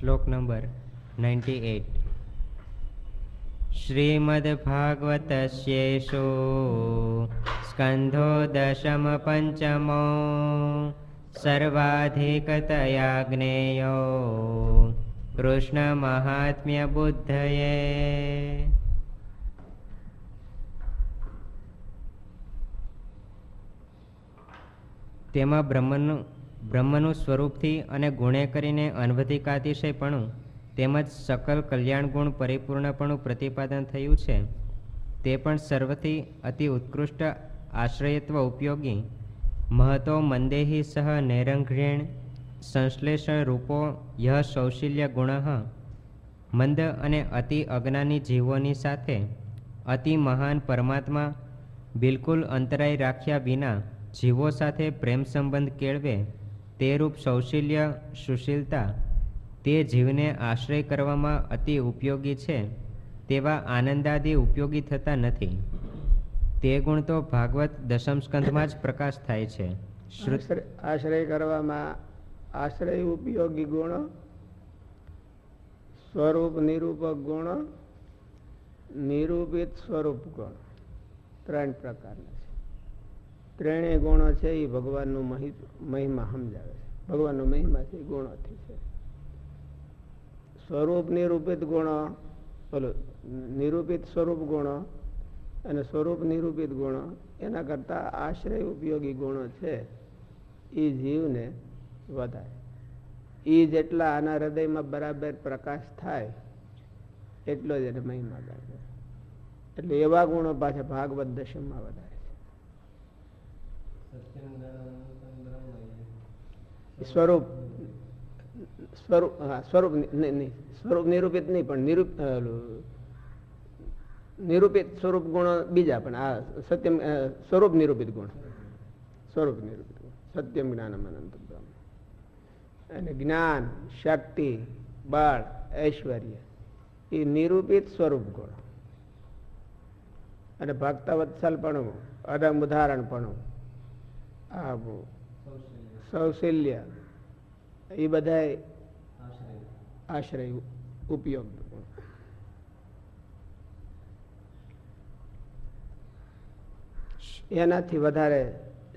શ્લોક number ninety eight. શ્રીમદ્ભાગવતસ્યેષો સ્કંધો દશમ પંચમો સર્વાધિકતયા જ્ઞેયો કૃષ્ણ મહાત્મ્ય બુદ્ધયે. તેમાં બ્રહ્મનું બ્રહ્મનું સ્વરૂપથી અને ગુણે કરીને અનવધિકાતિશયપણું તેમજ સકલ કલ્યાણ ગુણ પરિપૂર્ણપણું પ્રતિપાદન થયું છે, તે પણ સર્વથી અતિ ઉત્કૃષ્ટ આશ્રયત્વ ઉપયોગી. મહતો મંદેહી સહ નૈરંઘ્રેણ સંશ્લેષણ રૂપો યહ સૌશલ્ય ગુણ. મંદ અને અતિ અજ્ઞાની જીવોની સાથે અતિ મહાન પરમાત્મા બિલકુલ અંતરાય રાખ્યા વિના જીવો સાથે પ્રેમ સંબંધ કેળવે. તે રૂપ સૌશીલ્ય, સુશીલતા, તે જીવને આશ્રય કરવામાં અતિ ઉપયોગી છે, તેવા આનંદાદિ ઉપયોગી થતા નથી. તે ગુણ તો ભાગવત દશમ સ્કંધમાં જ પ્રકાશ થાય છે. આશ્રય કરવામાં આશ્રય ઉપયોગી ગુણો, સ્વરૂપ નિરૂપક ગુણો, નિરૂપિત સ્વરૂપ ગુણ. ત્રણ પ્રકારના ત્રણેય ગુણો છે એ ભગવાનનો મહિમા સમજાવે છે. ભગવાનનો મહિમા છે એ ગુણોથી છે. સ્વરૂપ નિરૂપિત ગુણો બોલો નિરૂપિત સ્વરૂપ ગુણો અને સ્વરૂપ નિરૂપિત ગુણો, એના કરતા આશ્રય ઉપયોગી ગુણો છે એ જીવને વધારે. એ જેટલા આના હૃદયમાં બરાબર પ્રકાશ થાય, એટલો જ એને મહિમા ગણે એટલે એવા ગુણો પાછા ભાગવત દશમમાં વધારે. સ્વરૂપ સ્વરૂપ સ્વરૂપ નહીં સ્વરૂપ નિરૂપિત નહીં, પણ નિરૂપ નિરૂપિત સ્વરૂપ ગુણો બીજા, પણ આ સત્યમ સ્વરૂપ નિરૂપિત ગુણ. સ્વરૂપ નિરૂપિત સત્યમ જ્ઞાનમ અનંત બ્રહ્મ. અને જ્ઞાન, શક્તિ, બળ, ઐશ્વર્ય, એ નિરૂપિત સ્વરૂપ ગુણ. અને ભક્તવત્સલપણું અદમ ઉદાહરણપણું આ સૌશલ્ય એ બધા આશ્રય ઉપયોગ. એનાથી વધારે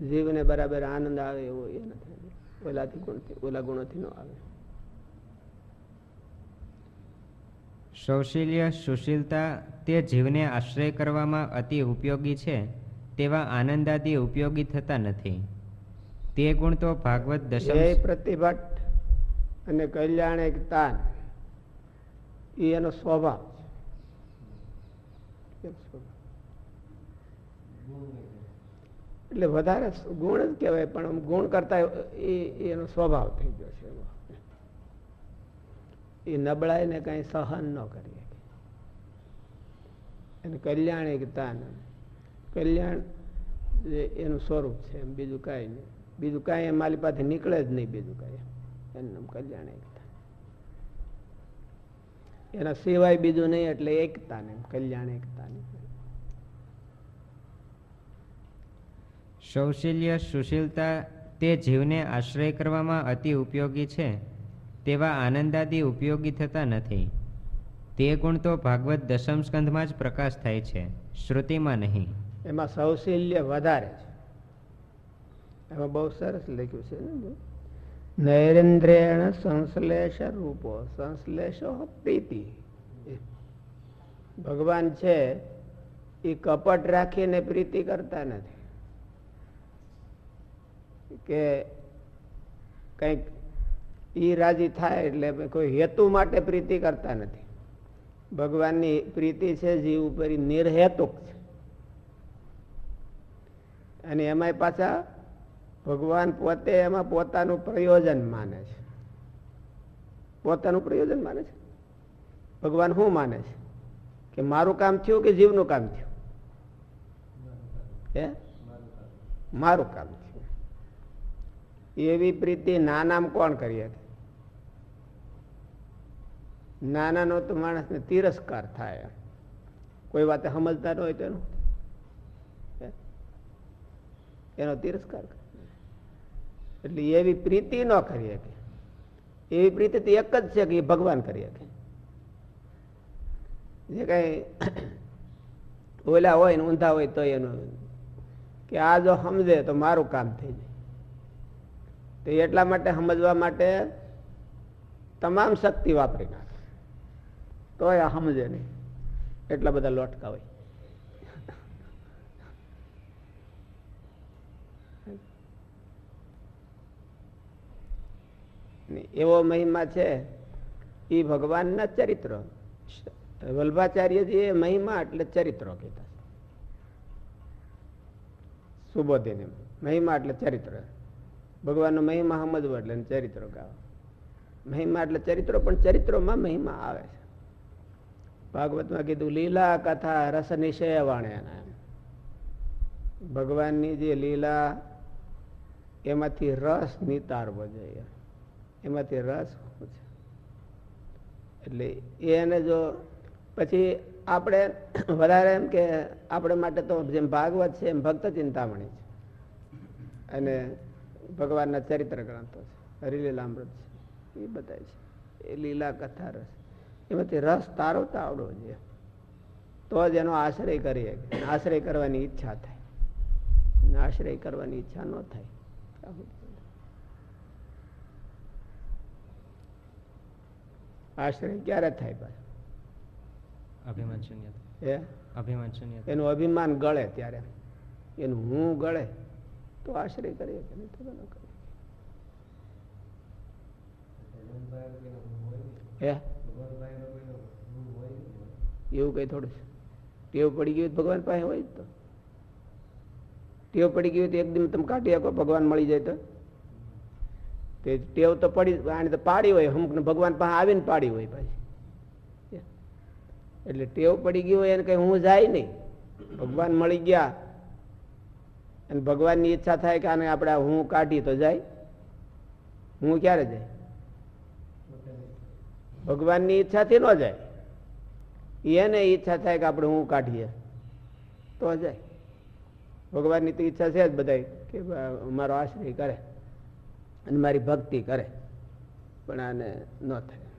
જીવને બરાબર આનંદ આવે એવો એ નથી. ઓલાથી ગુણથી ઓલા ગુણોથી ન આવે. સૌશલ્ય સુશીલતા તે જીવને આશ્રય કરવામાં અતિ ઉપયોગી છે. તેવા આનંદાદી ઉપયોગી થતા નથી. તે ગુણ તો ભાગવત દશમ પ્રતિભટ અને કલ્યાણ એક તાન એ એનો સ્વભાવ એટલે વધારે ગુણ જ કહેવાય પણ ગુણ કરતા એ એનો સ્વભાવ થઈ ગયો છે એ નબળાઈને કઈ સહન ન કરીએ એને કલ્યાણ એક તાન કલ્યાણ એનું સ્વરૂપ છે એમ, બીજું કાંઈ નહીં. બીજું કાંઈ એમ મારી પાસે નીકળે જ નહીં બીજું કાંઈ એનું કલ્યાણ એકતા એના સિવાય બીજું નહીં એટલે એકતા ને કલ્યાણ એકતા સૌશલ્ય સુશીલતા તે જીવને આશ્રય કરવામાં અતિ ઉપયોગી છે. તેવા આનંદાદી ઉપયોગી થતા નથી. તે ગુણ તો ભાગવત દશમ સ્કંધમાં જ પ્રકાશ થાય છે. શ્રુતિમાં નહીં. એમાં સૌશલ્ય વધારે છે. એમાં બહુ સરસ લખ્યું છે. ને નૈરેન્દ્રેણ સંશ્લેષ રૂપો, સંશ્લેષો પ્રીતિ. ભગવાન છે, એ કપટ રાખીને પ્રીતિ કરતા નથી. કે કંઈક ઈ રાજી થાય એટલે કોઈ હેતુ માટે પ્રીતિ કરતા નથી. ભગવાનની પ્રીતિ છે, જીવ ઉપર નિર્હેતુક છે. અને એમાંય પાછા ભગવાન પોતે એમાં પોતાનું પ્રયોજન માને છે. પોતાનું પ્રયોજન માને છે. ભગવાન શું માને છે? કે મારું કામ થયું કે જીવનું કામ થયું? હે? મારું કામ થયું. એવી પ્રીતિ નાનામ કોણ કરી હતી નાનાનો તો માણસને તિરસ્કાર થાય કોઈ વાતે સમજતા ન હોય તો એનું તિરસ્કાર એટલે એવી પ્રીતિ ન કરી શકે. એવી પ્રીતિ તો એક જ છે કે એ ભગવાન કરી શકે. જે કઈ ઓલા હોય ને ઊંધા હોય તો એનું કે આ જો સમજે તો મારું કામ થઈ જાય. તો એટલા માટે સમજવા માટે તમામ શક્તિ વાપરી નાખે. તોય આ સમજે નહીં. એટલા બધા લોટકા હોય ને એવો મહિમા છે એ ભગવાનના ચરિત્ર. વલ્ભાચાર્યજી એ મહિમા એટલે ચરિત્રો કહેતા સુબોધીને મહિમા એટલે ચરિત્ર. ભગવાનનો મહિમા સમજવો એટલે ચરિત્રો ગાવા મહિમા એટલે ચરિત્રો, પણ ચરિત્રોમાં મહિમા આવે છે. ભાગવતમાં કીધું, લીલા કથા રસ નિષય વાણે ભગવાનની જે લીલા, એમાંથી રસ નિતારવો જોઈએ. એમાંથી રસ શું છે? એટલે એને જો પછી આપણે વધારે એમ કે આપણે માટે તો જેમ ભાગવત છે એમ ભક્ત ચિંતામણી છે. અને ભગવાનના ચરિત્ર ગ્રંથો છે. હરિલીલામૃત છે. એ બધાય છે. એ લીલા કથા રસ. એમાંથી રસ તારવતા આવડવો જોઈએ તો જ એનો આશ્રય કરીએ આશ્રય કરવાની ઈચ્છા થાય. આશ્રય કરવાની ઈચ્છા ન થાય. આશ્રય ક્યારે થાય પાછો? અભિમાન શૂન્ય એ અભિમાન શૂન્ય એનું અભિમાન ગળે ત્યારે. એનું હું ગળે તો આશ્રય કરીએ કે નહીં તો ન કરીએ. હે? એવું કઈ થોડું ટેવ પડી ગયું ભગવાન પાસે હોય તો. ટેવ પડી ગયું તો એકદમ તમે કાઢી આપો ભગવાન મળી જાય તો. તે ટેવ તો પડી, આને તો પાડી હોય અમુક ભગવાન પાસે આવીને પાડી હોય પાછી. એટલે ટેવ પડી ગયો હોય એને કઈ હું જાય નહીં. ભગવાન મળી ગયા. અને ભગવાનની ઈચ્છા થાય કે આને આપણે હું કાઢી તો જાય. હું ક્યારે જાય? ભગવાનની ઈચ્છાથી ન જાય. એને ઈચ્છા થાય કે આપણે હું કાઢીએ. તો જાય. ભગવાનની તો ઈચ્છા છે જ બધા કે મારો આશ્રય કરે. અને મારી ભક્તિ કરે. પણ આને ન થાય.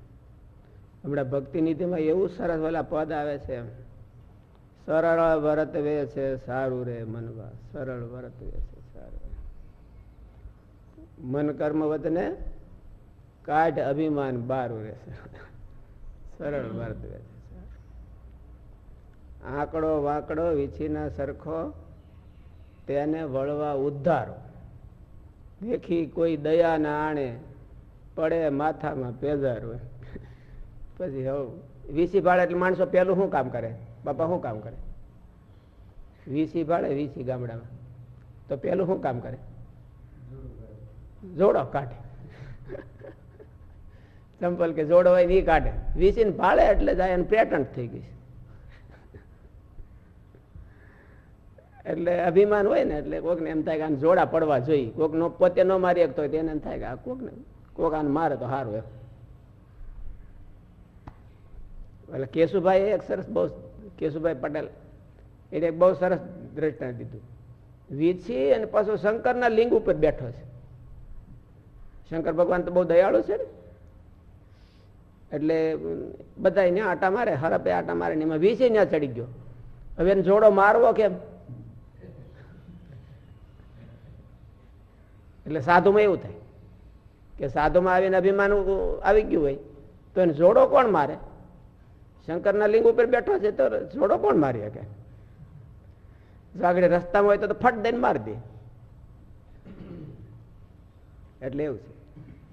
હમણાં ભક્તિ નીતિમાં એવું સરસ ઓલા પદ આવે છે સરળ વરત વે છે, સારું રે મનવા. સરળ વરત વે છે, સારું મન કર્મ વતને કાઢ અભિમાન બારું રહેશે સરળ વર્ત વે છે આંકડો વાંકડો, વીછીના સરખો, તેને વળવા ઉદ્ધારો. દેખી કોઈ દયા ના આણે પડે, માથામાં પેજાર હોય. પછી હવ, વીસી ભાડે એટલે માણસો પેલું શું કામ કરે? બાપા શું કામ કરે? વીસી ભાડે, વીસી ગામડામાં. તો પેલું શું કામ કરે? જોડો કાઢે. ચંપલ કે જોડો હોય એ કાઢે. વીસી ભાડે એટલે જાય એને પેટન્ટ થઈ ગઈ એટલે અભિમાન હોય ને એટલે કોકને એમ થાય કે આને જોડા પડવા જોઈએ. કોક નો પોતે ન મારી શકતો હોય એને થાય કે આ કોક ને કોક આને મારે તો સારું એમ. એટલે કેશુભાઈ એક સરસ બહુ કેશુભાઈ પટેલ એને એક બહુ સરસ દ્રષ્ટાંત દીધું. વીછી અને પાછો શંકરના લિંગ ઉપર બેઠો છે. શંકર ભગવાન તો બહુ દયાળુ છે ને. એટલે બધા ત્યાં આટા મારે, હરપે આટા મારે એમાં વીછી ત્યાં ચડી ગયો. હવે એને જોડો મારવો કેમ? એટલે સાધુમાં એવું થાય કે સાધુમાં આવીને અભિમાન આવી ગયું હોય, તો એને જોડો કોણ મારે? શંકરના લિંગ ઉપર બેઠો છે તો જોડો કોણ મારી શકે? જો આગળ રસ્તામાં હોય તો ફટ દઈને મારી દે. એટલે એવું છે.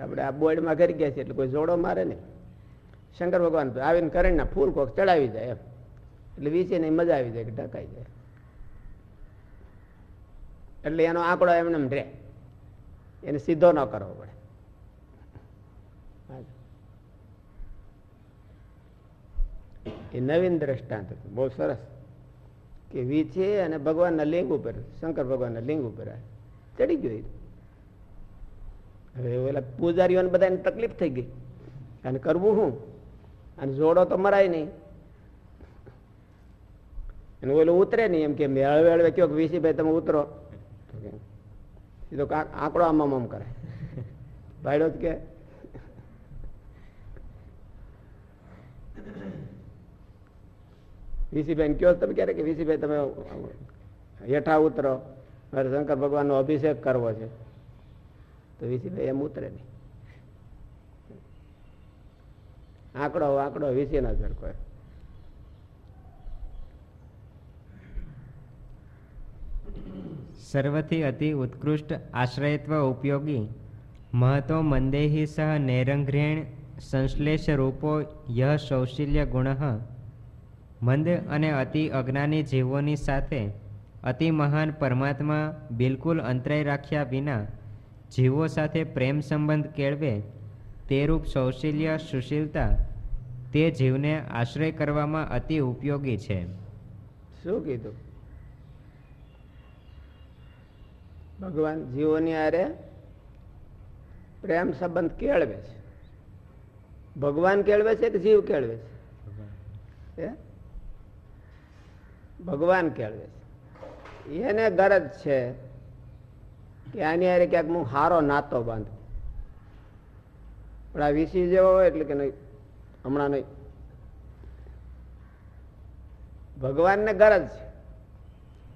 આપણે આ બોર્ડમાં કરી ગયા છીએ એટલે કોઈ જોડો મારે નહીં. શંકર ભગવાન આવીને કરીને ફૂલ કોક ચડાવી જાય એમ. એટલે વીસીને મજા આવી જાય કે ઢકાઈ જાય. એટલે એનો આંકડો એમને રહે. એને સીધો ન કરવો પડે. એ નવીન દ્રષ્ટાંત બહુ સરસ. કે વી છે અને ભગવાનના લિંગ ઉપર. શંકર ભગવાનના લિંગ ઉપર ચડી ગયો હવે ઓલા પૂજારીઓને બધાને તકલીફ થઈ ગઈ. અને કરવું શું? અને જોડો તો મરાય નહીં. અને ઓલું ઉતરે નહીં એમ કે હળવે હળવે કયો કે ભાઈ તમે ઉતરો. એ તો આંકડો આમાં આમ કરે. ભાઈડો જ કે. વીસીબેન કયો તમે ક્યારે કે વીસીભાઈ તમે હેઠા ઉતરો. મારે શંકર ભગવાનનો અભિષેક કરવો છે. તો વીસીભાઈ એમ ઉતરે નહીં. આંકડો આંકડો વીસી ના સરખો સર્વથી અતિ ઉત્કૃષ્ટ આશ્રયત્વ ઉપયોગી, મહતો મંદેહી સહ નૈરંઘ્રેણ સંશ્લેષ રૂપો યહ સૌશલ્ય ગુણ, મંદ અને અતિ અજ્ઞાની જીવોની સાથે અતિ મહાન પરમાત્મા બિલકુલ અંતરાય રાખ્યા વિના જીવો સાથે પ્રેમ સંબંધ કેળવે તે રૂપ સૌશલ્ય સુશીલતા તે જીવને આશ્રય કરવામાં અતિ ઉપયોગી છે. શું કીધું? ભગવાન જીવોની આરે પ્રેમ સંબંધ કેળવે છે. ભગવાન કેળવે છે કે જીવ કેળવે છે? હે? ભગવાન કેળવે છે. એને ગરજ છે કે આની હારે ક્યાંક હું હારો નાતો બાંધું. પણ આ વીસી જેવો હોય એટલે કે નહીં હમણાં નહીં. ભગવાનને ગરજ છે.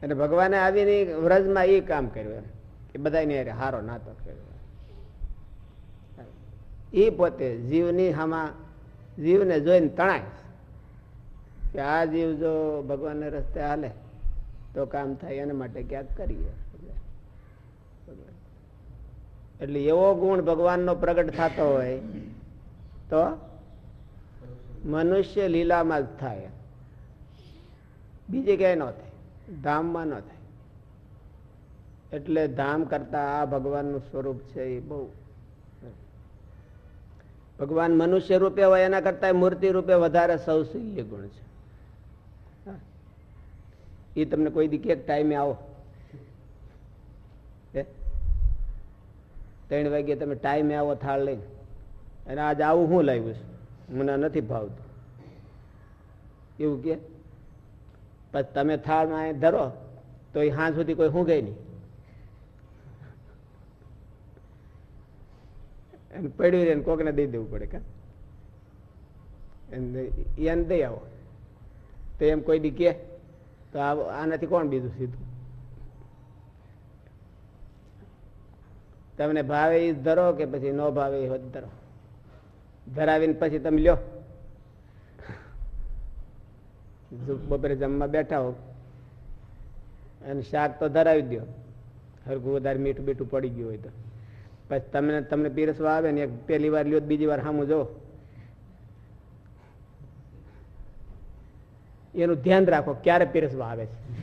અને ભગવાને આવીને વ્રજમાં એ કામ કર્યું એમ. કે બધાની હારે હારો નાતો કર્યો. એ પોતે જીવની હામાં જીવને જોઈને તણાય કે આ જીવ જો ભગવાનને રસ્તે હાલે, તો કામ થાય એના માટે ક્યાંક કરીએ. એટલે એવો ગુણ ભગવાનનો પ્રગટ થતો હોય, તો મનુષ્ય લીલામાં જ થાય. બીજે ક્યાંય ન થાય. ધામમાં ન થાય. એટલે ધામ કરતા આ ભગવાનનું સ્વરૂપ છે એ બહુ. ભગવાન મનુષ્ય રૂપે હોય એના કરતા મૂર્તિ રૂપે વધારે સૌશલ્ય ગુણ છે. એ તમને કોઈ દી ક્યાંક ટાઈમે આવો? ત્રણ વાગે તમે ટાઈમે આવો થાળ લઈને. અને આજ આવું હું લાવ્યું છું? મને નથી ભાવતું. એવું કે તમે થાળમાં ધરો તો એ હાં સુધી કોઈ હું ગઈ નહીં. એને પડ્યું એને કોકને દઈ દેવું પડે કા? એને દઈ આવો. તો એમ કોઈ બી કે તો આનાથી કોણ બીજું સીધું? તમને ભાવે એ ધરો કે પછી ન ભાવે એ ધરો? ધરાવીને પછી તમે લ્યો. બપોરે જમવા બેઠા હો અને શાક તો ધરાવી દો હરખું વધારે મીઠું બીઠું પડી ગયું હોય તો. પછી તમને તમને પીરસવા આવે ને એક પહેલી વાર લ્યો, બીજી વાર સામું જો. એનું ધ્યાન રાખો, ક્યારે પીરસવા આવે છે.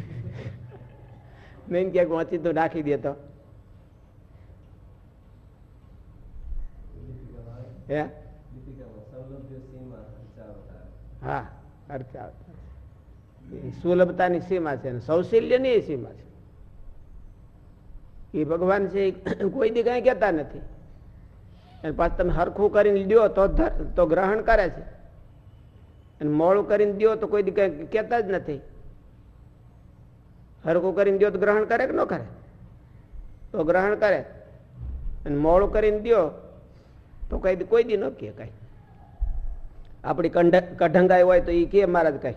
મેં ક્યાંક વાંચી તો નાખી દે તો. હે? અર્થ સુલભતાની સીમા છે સૌશલ્યની સીમા છે. એ ભગવાન છે કોઈ દી કઈ કહેતા નથી. અને પાછું તમે હરખું કરીને દો તો ગ્રહણ કરે છે. અને મોડું કરીને દો તો કોઈ દી કઈ કહેતા જ નથી. હરખું કરીને દો તો ગ્રહણ કરે કે ન કરે? તો ગ્રહણ કરે. અને મોડું કરીને દો તો કઈ કોઈ દી ન કહે કઈ. આપણી કંઢ, કઢંગાઈ હોય તો એ કે મહારાજ કઈ?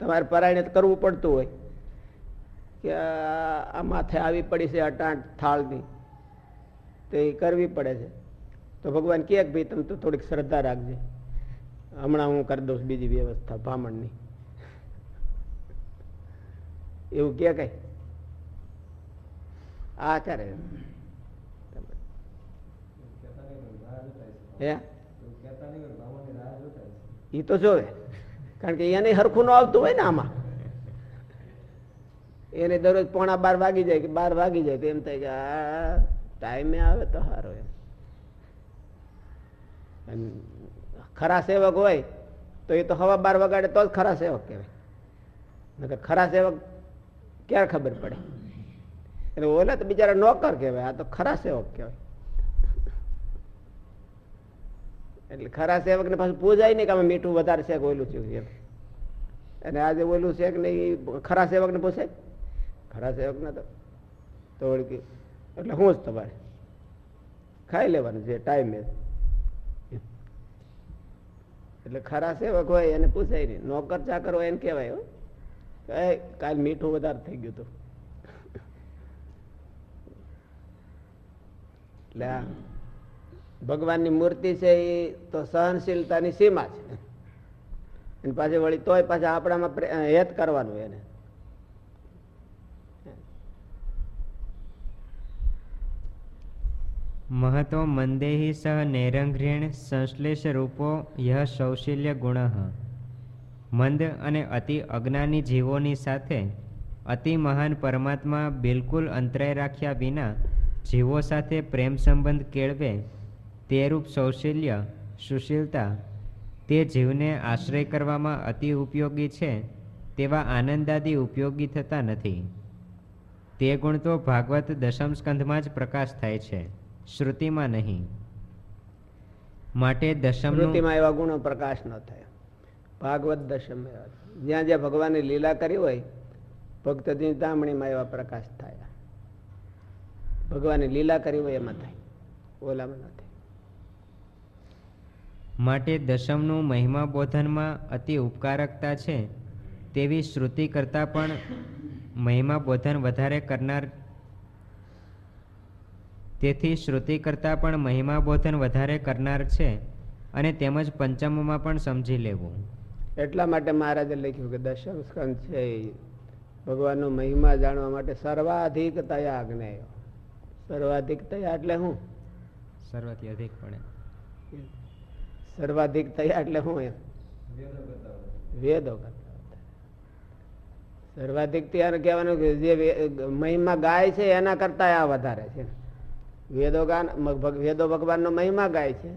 તમારે પરાયણે કરવું પડતું હોય. કે આ માથે આવી પડી છે અટાણ થાળની. તો એ કરવી પડે છે. તો ભગવાન કહે કે ભાઈ, તમે તો થોડીક શ્રદ્ધા રાખજે. હમણાં હું કરી દઉં બીજી વ્યવસ્થા, બ્રાહ્મણની. એવું કે કઈ? આ કરે. હે? એ તો જોવે. કારણ કે એને હરખું ન આવતું હોય ને આમાં. એને દરરોજ પોણા બાર વાગી જાય કે બાર વાગી જાય એમ થાય કે, આ ટાઈમે આવે તો સારો એમ. ખરા સેવક હોય તો એ તો હવા બાર વગાડે તો જ ખરા સેવક કહેવાય. નકર ખરા સેવક ક્યારે ખબર પડે? એટલે ઓલા તો બિચારા નોકર કહેવાય, આ તો ખરા સેવક કહેવાય. એટલે ખરા સેવક ને પાછું પૂજાય નહીં કે અમે મીઠું વધારે છે કે ઓલું છે અને આજે ઓલું છે કે નહીં, ખરા સેવક ને પૂછે? ખરા સેવક ના તો વળકી એટલે હું જ તમારે. ખાઈ લેવાનું છે ટાઈમે એટલે ખરા સેવક હોય એને પૂછાય નહીં. નોકર ચાકર હોય એને કહેવાય હો. કાલ મીઠું વધારે થઈ ગયું હતું. એટલે આ ભગવાનની મૂર્તિ છે એ તો સહનશીલતાની સીમા છે. અને પાછી વળી તોય પાછા આપણામાં હેત કરવાનું એને. મહતો મંદેહી સહ નૈરંઘ્રેણ સંશ્લેષ રૂપો યહ સૌશલ્ય ગુણ. મંદ અને અતિ અજ્ઞાની જીવોની સાથે અતિ મહાન પરમાત્મા બિલકુલ અંતરાય રાખ્યા વિના જીવો સાથે પ્રેમ સંબંધ કેળવે તે રૂપ સૌશલ્ય, સુશીલતા તે જીવને આશ્રય કરવામાં અતિ ઉપયોગી છે તેવા આનંદાદી ઉપયોગી થતા નથી. તે ગુણ તો ભાગવત દશમ સ્કંધમાં જ પ્રકાશ થાય છે. શ્રુતિમાં નહીં. માટે દશમ શ્રુતિમાં એવા ગુણો પ્રકાશ ન થાય. ભાગવત દશમ જ્યાં જ્યાં ભગવાનની લીલા કરી હોય ભક્ત ચિંતામણીમાં એવા પ્રકાશ થાય. ભગવાનની લીલા કરી હોય એમાં થાય. ઓલામાં ન થાય. માટે દશમનું મહિમા બોધનમાં અતિ ઉપકારકતા છે તેવી શ્રુતિ કરતાં પણ મહિમા બોધન વધારે કરનાર તેથી શ્રુતિ કરતાં પણ મહિમા બોધન વધારે કરનાર છે અને તેમજ પંચમમાં પણ સમજી લેવું. એટલા માટે મહારાજે લખ્યું કે દશમ સ્કંદ છે ભગવાનનો મહિમા જાણવા માટે સર્વાધિક તયા જ્ઞેય સર્વાધિક તયા એટલે હું? સર્વાથી અધિક પણ. સર્વાધિક તયા એટલે શું એમ? વેદો કરતા સર્વાધિક તૈયાર કહેવાનું કે જે મહિમા ગાય છે એના કરતા આ વધારે છે. વેદો ગાન વેદો ભગવાનનો મહિમા ગાય છે.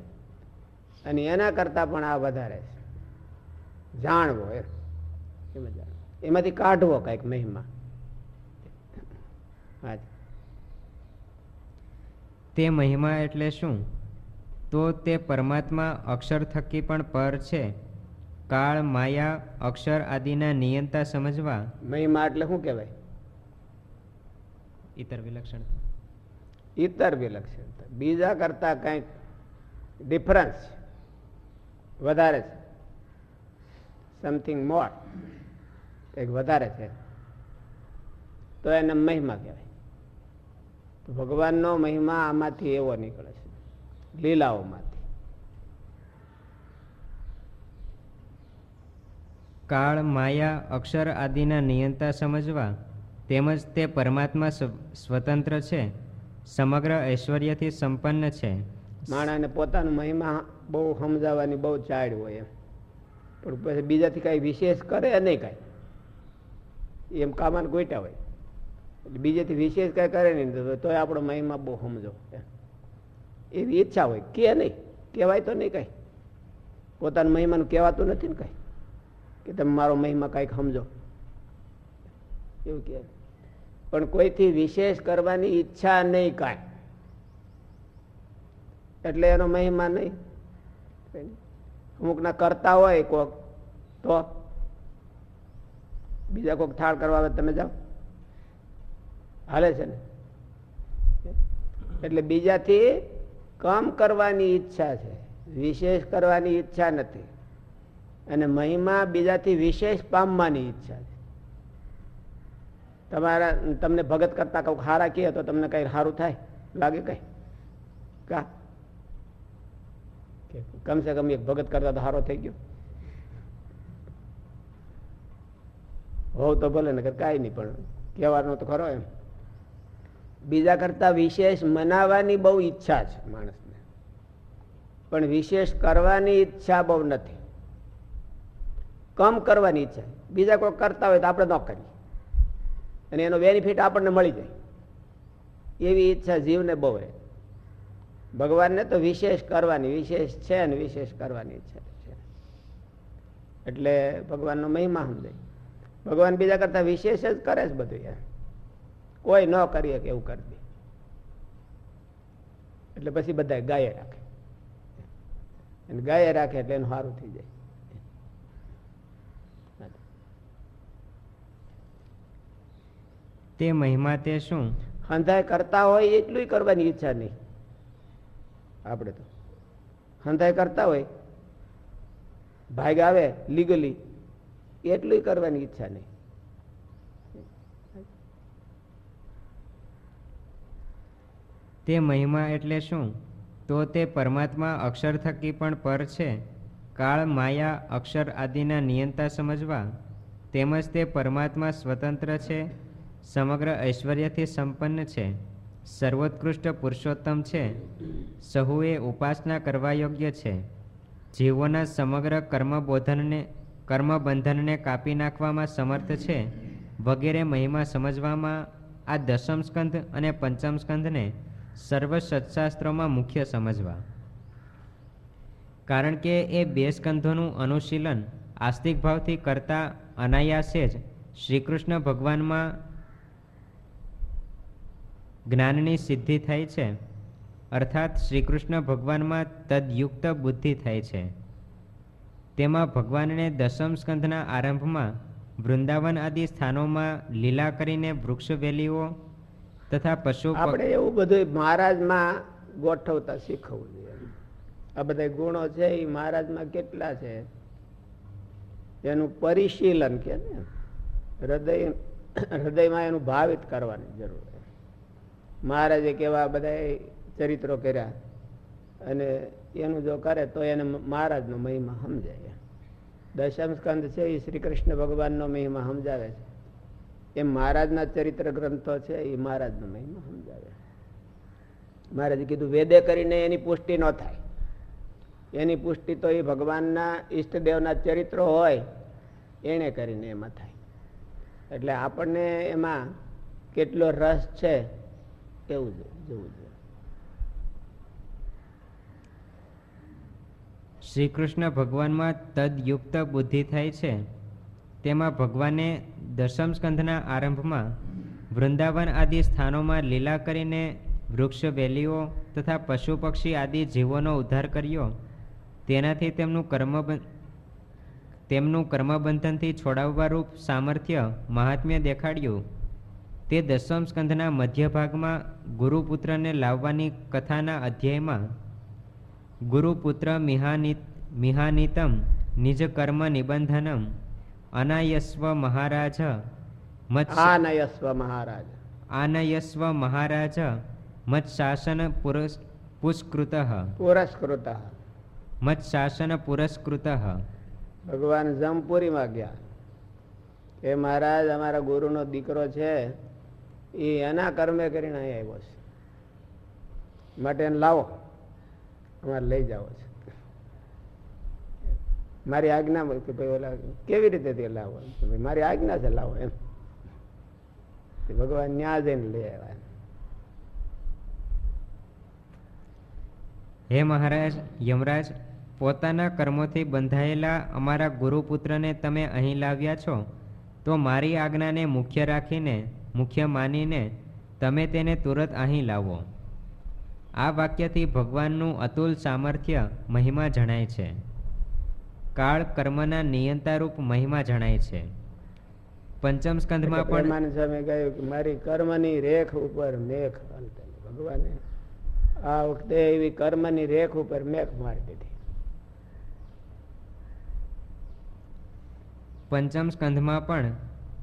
અને એના કરતા પણ આ વધારે છે. જાણવો એમ. એમાંથી કાઢવો કંઈક મહિમા. તે મહિમા એટલે શું? તો તે પરમાત્મા અક્ષર થકી પણ પર છે. કાળ માયા અક્ષર આદિના નિયંતા સમજવા. મહિમા એટલે શું કહેવાય? ઇતર વિલક્ષણ. ઇતર વિલક્ષણતા બીજા કરતા કંઈક ડિફરન્સ વધારે છે. સમથિંગ મોર કંઈક વધારે છે. તો એને મહિમા કહેવાય. ભગવાનનો મહિમા આમાંથી એવો નીકળે છે. લીલાઓમાંથી. કાળ, માયા, અક્ષર આદિના નિયંતા સમજવા તેમજ તે પરમાત્મા સ્વતંત્ર છે. સમગ્ર ઐશ્વર્યથી સંપન્ન છે. માણસને પોતાનો મહિમા બહુ સમજાવવાની બહુ ચાડ હોય એમ. પણ પછી બીજાથી કાંઈ વિશેષ કરે નહીં કાંઈ. એમ કામાને ગોઈટા હોય. બીજેથી વિશેષ કાંઈ કરે નહીં તોય આપણો મહિમા બહુ સમજો એવી ઈચ્છા હોય, કે નહીં, કહેવાય તો નહીં કાંઈ. પોતાના મહિમાનું કહેવાતું નથી ને કાંઈ. કે તમે મારો મહિમા કાંઈક સમજો. એવું કહે પણ કોઈથી વિશેષ કરવાની ઈચ્છા નહીં કાંઈ. એટલે એનો મહિમા નહીં. અમુકના કરતા હોય કોક, તો બીજા કોઈક થાળ કરવા આવે તમે જાઓ. હાલે છે ને? એટલે બીજાથી કામ કરવાની ઈચ્છા છે. વિશેષ કરવાની ઈચ્છા નથી. અને મહિમા બીજાથી વિશેષ પામવાની ઈચ્છા છે. તમારા, તમને ભગત કરતા કહું હારા કહે તો તમને કઈ સારું થાય? લાગે કઈ? કા? કમસે કમ એક ભગત કરતા તો સારો થઈ ગયો. હોવ તો ભલે ને કાંઈ નહીં, પણ કહેવાનો તો ખરો એમ. બીજા કરતા વિશેષ મનાવવાની બહુ ઈચ્છા છે માણસને. પણ વિશેષ કરવાની ઈચ્છા બહુ નથી. કમ કરવાની ઈચ્છા બીજા કોઈ કરતા હોય તો આપણે ન કરીએ. અને એનો બેનિફિટ આપણને મળી જાય. એવી ઈચ્છા જીવને બહુ હોય ભગવાનને તો વિશેષ કરવાની, વિશેષ છે ને વિશેષ કરવાની ઈચ્છા છે. એટલે ભગવાનનો મહિમા સમજાય. ભગવાન બીજા કરતા વિશેષ જ કરે છે બધું યાર. કોઈ ન કરીએ કે એવું કરી દે. એટલે પછી બધા ગાયે રાખે. અને ગાયે રાખે એટલે એનું સારું થઈ જાય. તે મહિમા તે શું? હંધાય કરતા હોય એટલું કરવાની ઈચ્છા નહીં. આપણે તો હંધાય કરતા હોય ભાગ આવે લીગલી એટલું કરવાની ઈચ્છા નહીં. તે મહિમા એટલે શું? તો તે પરમાત્મા અક્ષર થકી પણ પર છે. કાળ માયા અક્ષર આદિના નિયંતા સમજવા. તેમજ તે પરમાત્મા સ્વતંત્ર છે. સમગ્ર ઐશ્વર્યથી સંપન્ન છે. સર્વોત્કૃષ્ટ પુરુષોત્તમ છે. સહુએ ઉપાસના કરવા યોગ્ય છે. જીવોના સમગ્ર કર્મબોધનને, કર્મબંધનને કાપી નાખવામાં સમર્થ છે. વગેરે મહિમા સમજવામાં આ દશમ સ્કંધ અને પંચમ સ્કંધને સર્વ સત્શાસ્ત્રોમાં મુખ્ય સમજવા. કારણ કે એ બે સ્કંધોનું અનુશીલન આસ્તિક ભાવથી કરતા અનાયાસે જ શ્રીકૃષ્ણ ભગવાનમાં જ્ઞાનની સિદ્ધિ થાય છે. અર્થાત શ્રીકૃષ્ણ ભગવાનમાં તદયુક્ત બુદ્ધિ થાય છે. તેમાં ભગવાનને દશમ સ્કંધના આરંભમાં વૃંદાવન આદિ સ્થાનોમાં લીલા કરીને વૃક્ષ વેલીઓ તથા પશુ આપણે એવું બધું મહારાજમાં ગોઠવતા શીખવું જોઈએ. આ બધા ગુણો છે, એ મહારાજમાં કેટલા છે? એનું પરિશીલન કે હૃદય, હૃદયમાં એનું ભાવિત કરવાની જરૂર છે મહારાજે કેવા બધા ચરિત્રો કર્યા અને એનું જો કરે તો એને મહારાજનો મહિમા સમજાય. દશમ સ્કંદ છે એ શ્રી કૃષ્ણ ભગવાનનો મહિમા સમજાવે છે. એમ મહારાજના ચરિત્ર ગ્રંથો છે એ મહારાજનો મહિમા સમજાવે. મહારાજે કીધું, વેદે કરીને એની પુષ્ટિ ન થાય. એની પુષ્ટિ તો એ ભગવાનના ઈષ્ટદેવના ચરિત્રો હોય, એને કરીને એમાં થાય. એટલે આપણને એમાં કેટલો રસ છે એવું જોઈએ જોવું જોઈએ શ્રી કૃષ્ણ ભગવાનમાં તદયુક્ત બુદ્ધિ થાય છે. તેમાં ભગવાને દશમ સ્કંધના આરંભમાં વૃંદાવન આદિ સ્થાનોમાં લીલા કરીને વૃક્ષ વેલીઓ તથા પશુ પક્ષી આદિ જીવોનો ઉદ્ધાર કર્યો. તેનાથી તેમનું કર્મ તેમનું કર્મબંધનથી છોડાવવારૂપ સામર્થ્ય મહાત્મ્ય દેખાડ્યું. તે દશમ સ્કંધના મધ્ય ભાગમાં ગુરુપુત્રને લાવવાની કથાના અધ્યાયમાં ગુરુપુત્ર મિહાનિત મિહાનિતમ નિજ કર્મ નિબંધનમ અનાયસ્વ મહારાજ મત આ મહારાજ. આનયસ્વ મહારાજ મત શાસન પુરસ પુષ્કૃત પુરસ્કૃત. મત શાસન પુરસ્કૃત ભગવાન જમપુરીમાં ગયા. એ મહારાજ અમારા ગુરુનો દીકરો છે એ એના કર્મે કરીને અહીં આવ્યો છે. માટે એને લાવો. અમારે લઈ જાવો છે. મારી આજ્ઞા કે ભાઈ ઓલા કેવી રીતે તે લાવો? મારી આજ્ઞા છે, લાવો એમ. ભગવાન ન્યા જઈને લઈ આવ્યા હે મહારાજ, યમરાજ, પોતાના કર્મોથી બંધાયેલા અમારા ગુરુપુત્રને તમે અહીં લાવ્યા છો? તો મારી આજ્ઞાને મુખ્ય રાખીને મુખ્ય માનીને તમે તેને તુરત અહીં લાવો. આ વાક્યથી ભગવાનનું અતુલ સામર્થ્ય મહિમા જણાય છે. કાળ કર્મના નિયંતારૂપ મહિમા જણાય છે. પંચમ સ્કંધમાં પણ પ્રેમાનંદ કહ્યું કે મારી કર્મની રેખ ઉપર મેઘ ભગવાને આ વખતે એવી કર્મની રેખ ઉપર મેઘ મારી દીધી પંચમ સ્કંધમાં પણ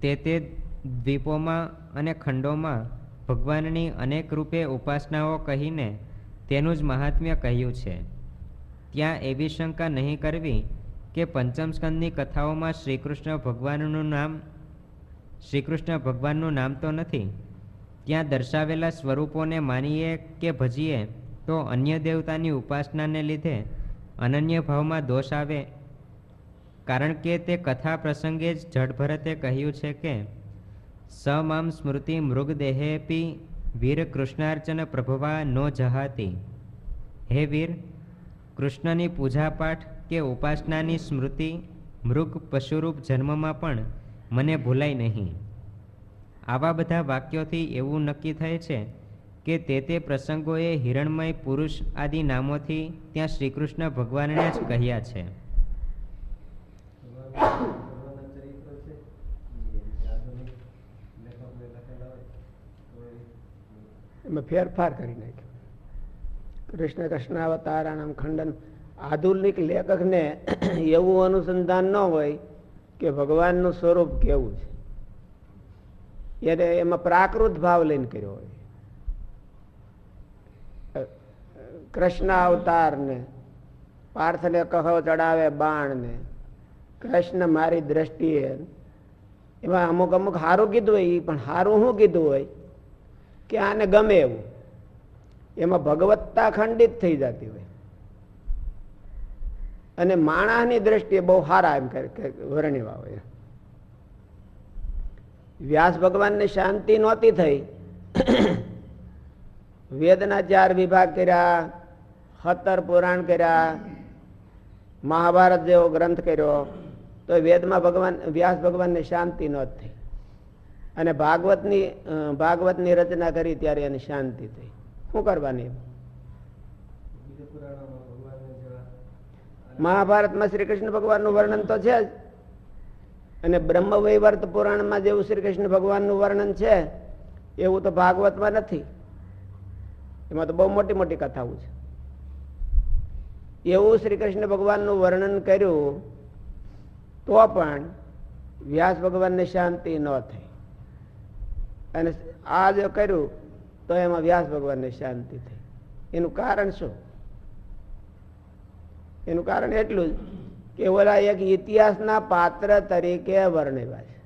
તે તે દ્વીપોમાં અને ખંડોમાં ભગવાનની અનેક રૂપે ઉપાસનાઓ કહીને તેનું જ મહાત્મ્ય કહ્યું છે. ત્યાં એવી શંકા નહીં કરવી કે પંચમ સ્કંદની કથાઓમાં શ્રીકૃષ્ણ ભગવાનનું નામ, શ્રીકૃષ્ણ ભગવાનનું નામ તો નથી. ત્યાં દર્શાવેલા સ્વરૂપોને માનીએ કે ભજીએ તો અન્ય દેવતાની ઉપાસનાને લીધે અનન્ય ભાવમાં દોષ આવે. કારણ કે તે કથા પ્રસંગે જ જડભરતે કહ્યું છે કે સ મામ સ્મૃતિ મૃગદેહેપી વીર કૃષ્ણાર્ચન પ્રભવા નો જહાતી હે વીર કૃષ્ણની પૂજાપાઠ કે ઉપાસનાની સ્મૃતિ મૃગ પશુરૂપ જન્મમાં પણ મને ભૂલાય નહીં। આવા બધા વાક્યોથી એવું નક્કી થાય છે કે તે તે પ્રસંગોએ હિરણમય પુરુષ આદિ નામોથી ત્યાં શ્રીકૃષ્ણ ભગવાનને જ કહ્યા છે। એમાં ફેરફાર કરી નાખ્યો. કૃષ્ણ કૃષ્ણ કૃષ્ણાવતારાણામ ખંડન. આધુનિક લેખકને એવું અનુસંધાન ન હોય કે ભગવાનનું સ્વરૂપ કેવું છે. એને એમાં પ્રાકૃત ભાવ લઈને કર્યો હોય. કૃષ્ણ અવતાર ને પાર્થને કહો ચડાવે બાણ ને કૃષ્ણ મારી દ્રષ્ટિએ એમાં અમુક અમુક સારું કીધું હોય એ પણ સારું શું કીધું હોય કે આને ગમે એવું. એમાં ભગવત્તા ખંડિત થઈ જતી હોય. અને માણસની દ્રષ્ટિએ બહુ સારા એમ વર્ણ્યા હોય. વ્યાસ ભગવાનને શાંતિ નહોતી થઈ. વેદના ચાર વિભાગ કર્યા હતર પુરાણ કર્યા, મહાભારત જેવો ગ્રંથ કર્યો, તો વેદમાં ભગવાન વ્યાસ ભગવાનને શાંતિ નહોતી. થઈ અને ભાગવતની ભાગવતની રચના કરી ત્યારે એને શાંતિ થઈ. શું કરવાની? મહાભારતમાં શ્રી કૃષ્ણ ભગવાનનું વર્ણન તો છે જ. અને બ્રહ્મ વૈવર્ત પુરાણમાં જેવું શ્રી કૃષ્ણ ભગવાનનું વર્ણન છે, એવું તો ભાગવતમાં નથી. એમાં તો બહુ મોટી મોટી કથાઓ છે. એવું શ્રી કૃષ્ણ ભગવાનનું વર્ણન કર્યું, તો પણ વ્યાસ ભગવાનને શાંતિ ન થઈ. અને આ જો કર્યું, તો એમાં વ્યાસ ભગવાનને શાંતિ થઈ. એનું કારણ શું? એનું કારણ એટલું જ કે ઓલા એક ઇતિહાસના પાત્ર તરીકે વર્ણવ્યા છે.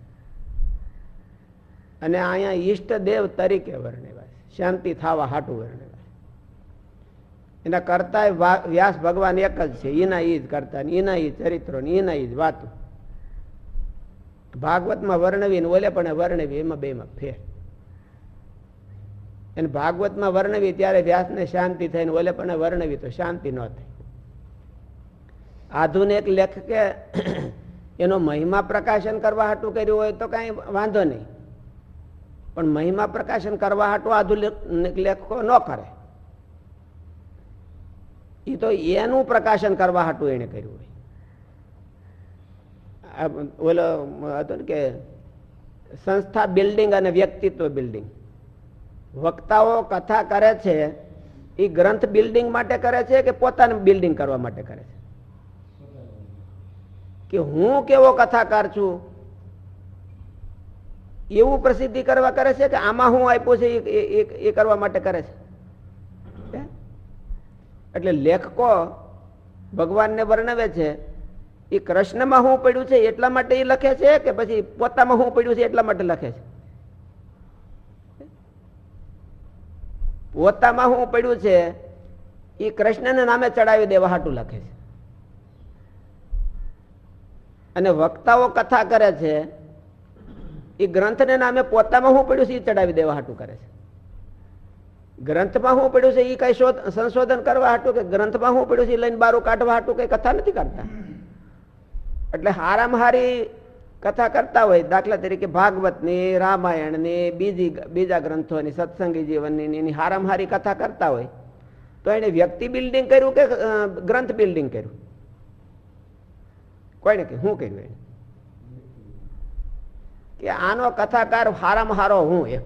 અને અહીંયા ઈષ્ટદેવ તરીકે વર્ણવ્યા છે. શાંતિ થવા હાટું વર્ણવ્યા છે. એના કરતા વ્યાસ ભગવાન એક જ છે. એના ઈ જ કરતા એના ઈ ચરિત્રો ને એના ઈ જ વાતો. ભાગવતમાં વર્ણવી ને ઓલે પણ વર્ણવી, એમાં બેમાં ફેર. અને ભાગવતમાં વર્ણવી ત્યારે વ્યાસને શાંતિ થઈને ઓલે પણ વર્ણવી તો શાંતિ ન થઈ. આધુનિક લેખકે એનો મહિમા પ્રકાશન કરવા હાટું કર્યું હોય તો કાંઈ વાંધો નહીં. પણ મહિમા પ્રકાશન કરવા હાટું આધુનિક લેખકો ન કરે. એ તો એનું પ્રકાશન કરવા હાટું એને કર્યું હોય. ઓલો હતો ને કે સંસ્થા બિલ્ડિંગ અને વ્યક્તિત્વ બિલ્ડિંગ. વક્તાઓ કથા કરે છે એ ગ્રંથ બિલ્ડિંગ માટે કરે છે કે પોતાને બિલ્ડિંગ કરવા માટે કરે છે? કે હું કેવો કથાકાર છું? એવું પ્રસિદ્ધિ કરવા કરે છે કે આમાં હું આપ્યું છે, એ કરવા માટે કરે છે? એટલે લેખકો ભગવાનને વર્ણવે છે એ કૃષ્ણમાં હું પડ્યું છે એટલા માટે એ લખે છે કે પછી પોતામાં હું પડ્યું છે એટલા માટે લખે છે? પોતામાં હું પડ્યું છે? એ કૃષ્ણને નામે ચડાવી દેવા હાટું લખે છે. અને વક્તાઓ કથા કરે છે એ ગ્રંથને નામે પોતામાં શું પડ્યું છે? એ ચડાવી દેવા હાટું કરે છે. ગ્રંથમાં શું પડ્યું છે? એ કઈ સંશોધન કરવા હાટું કે ગ્રંથમાં શું પડ્યું છે? લઈને બારું કાઢવા હાટું કઈ કથા નથી કરતા એટલે હારામાં હારી કથા કરતા હોય દાખલા તરીકે ભાગવતની, રામાયણની, બીજી બીજા ગ્રંથોની, સત્સંગી જીવનની એની હારામહારી કથા કરતા હોય, તો એને વ્યક્તિ બિલ્ડિંગ કર્યું કે ગ્રંથ બિલ્ડિંગ કર્યું? કોઈને કે શું કર્યું એને? કે આનો કથાકાર હારામાં હારો હું એમ.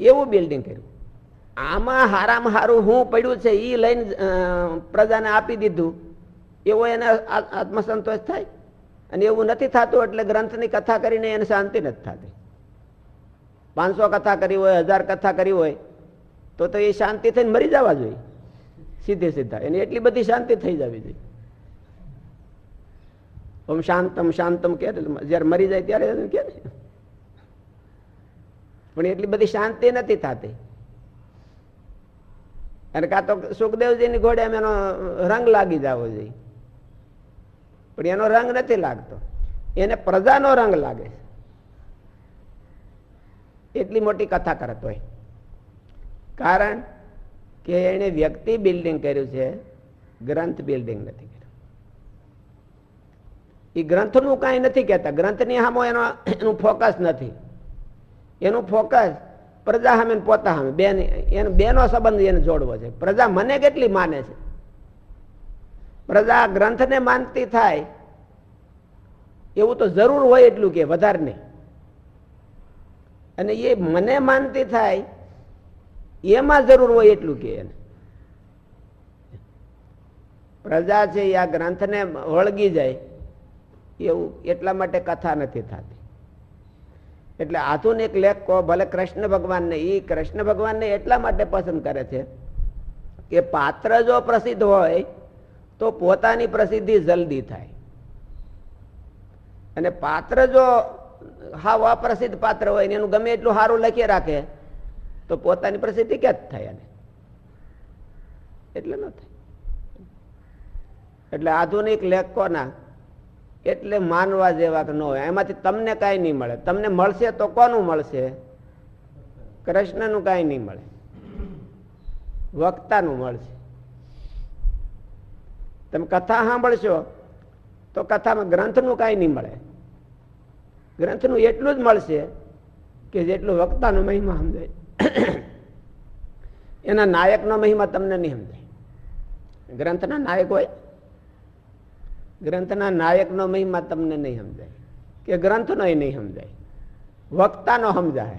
એવું બિલ્ડિંગ કર્યું. આમાં હારામાં હારું હું પડ્યું છે એ લઈને પ્રજાને આપી દીધું, એવો એને આત્મસંતોષ થાય? અને એવું નથી થતું એટલે ગ્રંથની કથા કરીને એને શાંતિ નથી થતી. પાંચસો કથા કરી હોય, હજાર કથા કરી હોય, તો તો એ શાંતિ થઈને મરી જવા જોઈએ. સીધે સીધા. એની એટલી બધી શાંતિ થઈ જવી જોઈએ. ઓમ શાંતમ શાંતમ કે જયારે મરી જાય ત્યારે કે પણ એટલી બધી શાંતિ નથી થતી. અને કાં તો સુખદેવજીની ઘોડે એમ એનો રંગ લાગી જવો જોઈએ. પણ એનો રંગ નથી લાગતો. એને પ્રજાનો રંગ લાગે એટલી મોટી કથા કરતો હોય. કારણ કે એને વ્યક્તિ બિલ્ડિંગ કર્યું છે, ગ્રંથ બિલ્ડિંગ નથી કર્યું. એ ગ્રંથનું કાંઈ નથી કહેતા. ગ્રંથની સામો એનો, એનું ફોકસ નથી. એનું ફોકસ પ્રજા સામે પોતા સામે. બેન, એનો, બેનો સંબંધ એને જોડવો છે. પ્રજા મને કેટલી માને છે? પ્રજા ગ્રંથને માનતી થાય, એવું તો જરૂર હોય એટલું કે વધારે નહીં. અને એ મને માનતી થાય, એમાં જરૂર હોય એટલું કે પ્રજા છે એ આ ગ્રંથને વળગી જાય, એવું એટલા માટે કથા નથી થતી. એટલે આધુનિક લેખકો ભલે કૃષ્ણ ભગવાનને એ કૃષ્ણ ભગવાનને એટલા માટે પસંદ કરે છે કે પાત્ર જો પ્રસિદ્ધ હોય તો પોતાની પ્રસિદ્ધિ જલ્દી થાય. અને પાત્ર જો હાવ અપ્રસિદ્ધ પાત્ર હોય એનું ગમે એટલું સારું લખી રાખે, તો પોતાની પ્રસિદ્ધિ ક્યાં થાય એને એટલે ન થાય. એટલે આધુનિક લેખકોના એટલે માનવા જેવા ન હોય. એમાંથી તમને કાંઈ નહીં મળે. તમને મળશે તો કોનું મળશે? કૃષ્ણનું કાંઈ નહીં મળે. વક્તાનું મળશે. તમે કથા સાંભળશો, તો કથામાં ગ્રંથનું કાંઈ નહીં મળે. ગ્રંથનું એટલું જ મળશે કે જેટલું વક્તાનો મહિમા સમજાય. એના નાયકનો મહિમા તમને નહીં સમજાય. ગ્રંથના નાયક હોય, ગ્રંથના નાયકનો મહિમા તમને નહીં સમજાય. કે ગ્રંથનો નહીં સમજાય. વક્તાનો સમજાય.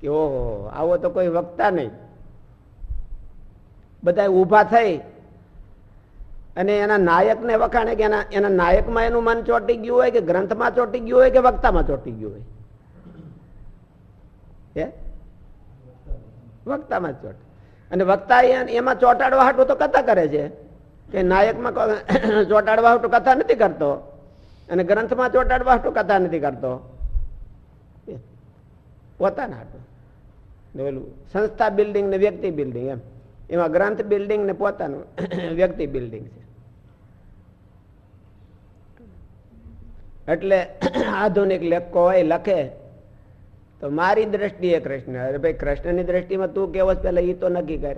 કે ઓહો, આવો તો કોઈ વક્તા નહીં. બધા ઊભા થઈ અને એના નાયકને વખાણે કે એના એના નાયકમાં એનું મન ચોટી ગયું હોય કે ગ્રંથમાં ચોટી ગયું હોય કે વક્તામાં ચોટી ગયું હોય? વક્તામાં જ અને વક્તા એમાં ચોટાડવા હાટું તો કથા કરે છે. કે નાયકમાં ચોટાડવા હાટું કથા નથી કરતો. અને ગ્રંથમાં ચોટાડવા હાટું કથા નથી કરતો. પોતાના હાટું. ઓલું સંસ્થા બિલ્ડિંગ ને વ્યક્તિ બિલ્ડિંગ એમ. એમાં ગ્રંથ બિલ્ડિંગ ને પોતાનું વ્યક્તિ બિલ્ડિંગ છે. એટલે આધુનિક લેખકો હોય લખે. તો મારી દ્રષ્ટિએ કૃષ્ણ. અરે ભાઈ, કૃષ્ણની દ્રષ્ટિમાં તું કેવો પેલા એ તો નક્કી કરે.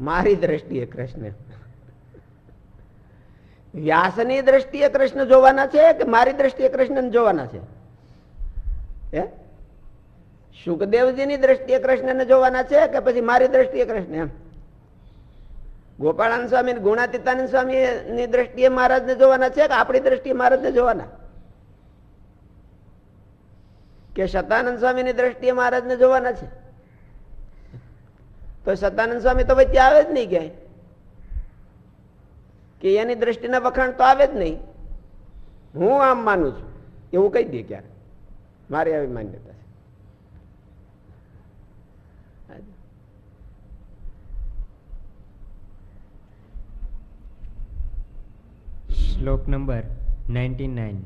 મારી દ્રષ્ટિએ કૃષ્ણ. વ્યાસની દ્રષ્ટિએ કૃષ્ણ જોવાના છે કે મારી દ્રષ્ટિએ કૃષ્ણ જોવાના છે? હે? સુખદેવજીની દ્રષ્ટિએ કૃષ્ણને જોવાના છે કે પછી મારી દ્રષ્ટિએ કૃષ્ણ એમ? ગોપાળાનંદ સ્વામી ગુણાતીતાનંદ સ્વામી ની દ્રષ્ટિએ મહારાજને જોવાના છે કે આપણી દ્રષ્ટિએ મહારાજને જોવાના? કે શતાનંદ સ્વામીની દ્રષ્ટિએ મહારાજને જોવાના છે? તો સતાનંદ સ્વામી તો વચ્ચે આવે જ નહીં ક્યાંય. કે એની દ્રષ્ટિના વખાણ તો આવે જ નહીં. હું આમ માનું છું. એવું કહી દે ક્યારે? મારી આવી માન્યતા છે શ્લોક નંબર નાઇન્ટી નાઇન.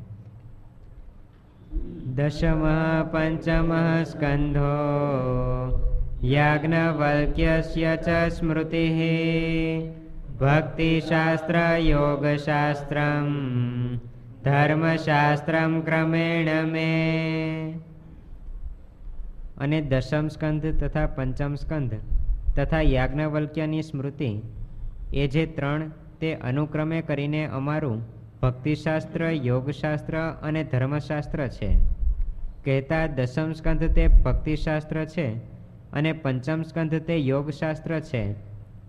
દશમ પંચમ સ્કંધો યાજ્ઞવલ્ક્યસ્ય ચ સ્મૃતિ ભક્તિશાસ્ત્ર યોગશાસ્ત્રમ ધર્મશાસ્ત્રમ ક્રમેણ મે. અને દશમ સ્કંધ તથા પંચમ સ્કંધ તથા યાજ્ઞવલ્ક્યની સ્મૃતિ, એ જે ત્રણ તે અનુક્રમે કરીને અમારું ભક્તિશાસ્ત્ર, યોગશાસ્ત્ર અને ધર્મશાસ્ત્ર છે. કહેતા દસમ સ્કંધ તે ભક્તિશાસ્ત્ર છે અને પંચમ સ્કંધ તે યોગશાસ્ત્ર છે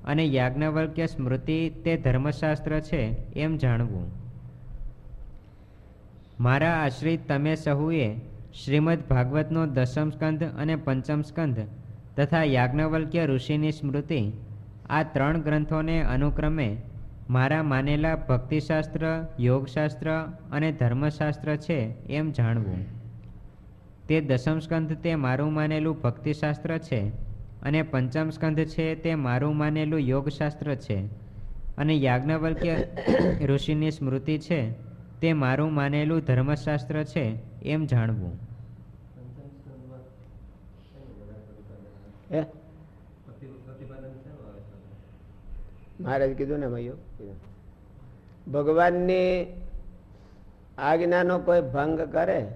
અને યાજ્ઞવલ્ક્ય સ્મૃતિ તે ધર્મશાસ્ત્ર છે એમ જાણવું. મારા આશ્રિત તમે સહુએ શ્રીમદ ભાગવતનો દસમ સ્કંધ અને પંચમ સ્કંધ તથા યાજ્ઞવલ્ક્ય ઋષિની સ્મૃતિ આ ત્રણ ગ્રંથોને અનુક્રમે મારા માનેલા ભક્તિશાસ્ત્ર, યોગશાસ્ત્ર અને ધર્મશાસ્ત્ર છે એમ જાણવું. તે દસમ સ્કંધ તે મારું માનેલું ભક્તિશાસ્ત્ર છે અને પંચમ સ્કંધ છે તે મારું માનેલું યોગશાસ્ત્ર છે. અને યાજ્ઞવલ્ક્ય ઋષિની સ્મૃતિ છે તે મારું માનેલું ધર્મશાસ્ત્ર છે એમ જાણવું હે મહારાજ કીધું ને ભાઈઓ, ભગવાનની આજ્ઞાનો કોઈ ભંગ કરે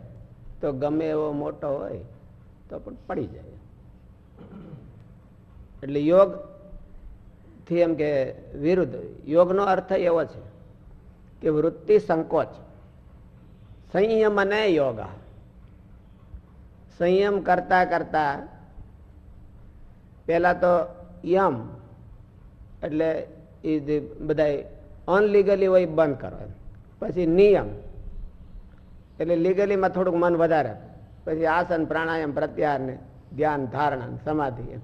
તો ગમે એવો મોટો હોય તો પણ પડી જાય. એટલે યોગથી એમ કે વિરુદ્ધ, યોગનો અર્થ એવો છે કે વૃત્તિ સંકોચ. સંયમ અને યોગા. સંયમ કરતા કરતા પહેલાં તો યમ એટલે એ જે બધા અનલીગલી હોય બંધ કરો પછી નિયમ. એટલે લીગલીમાં થોડુંક મન વધારે. પછી આસન, પ્રાણાયામ પ્રત્યાહાર ને ધ્યાન, ધારણા, સમાધિ એમ.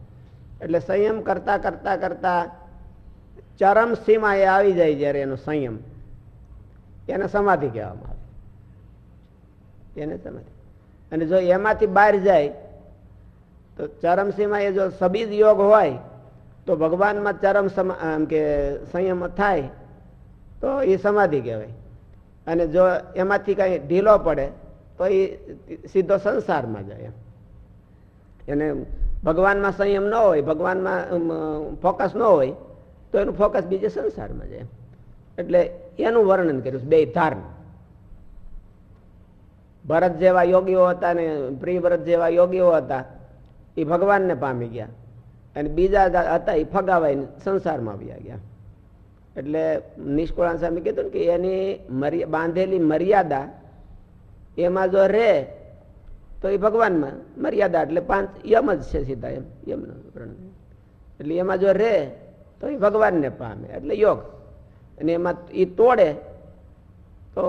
એટલે સંયમ કરતા કરતા કરતા ચરમ એ આવી જાય જ્યારે એનો સંયમ. એને સમાધિ કહેવામાં આવે. એને સમાધિ. અને જો એમાંથી બહાર જાય, તો ચરમસીમાં એ જો સબીજ યોગ હોય તો ભગવાનમાં ચરમ સમ આમ કે સંયમ થાય, તો એ સમાધિ કહેવાય. અને જો એમાંથી કાંઈ ઢીલો પડે, તો એ સીધો સંસારમાં જાય એને ભગવાનમાં સંયમ ન હોય, ભગવાનમાં ફોકસ ન હોય, તો એનું ફોકસ બીજે સંસારમાં જાય એટલે એનું વર્ણન કર્યું બે ધાર્મ ભરત જેવા યોગીઓ હતા ને પ્રિયવ્રત જેવા યોગીઓ હતા એ ભગવાનને પામી ગયા. અને બીજા હતા એ ફગાવાઈને સંસારમાં આવ્યા ગયા. એટલે નિષ્કુળાન સ્વામી કીધું ને કે એની બાંધેલી મર્યાદા એમાં જો રહે, તો એ ભગવાનમાં મર્યાદા એટલે પાંચ યમ જ છે સીધા એમ યમ એટલે એમાં જો રહે, તો એ ભગવાનને પામે. એટલે યોગ. અને એમાં એ તોડે, તો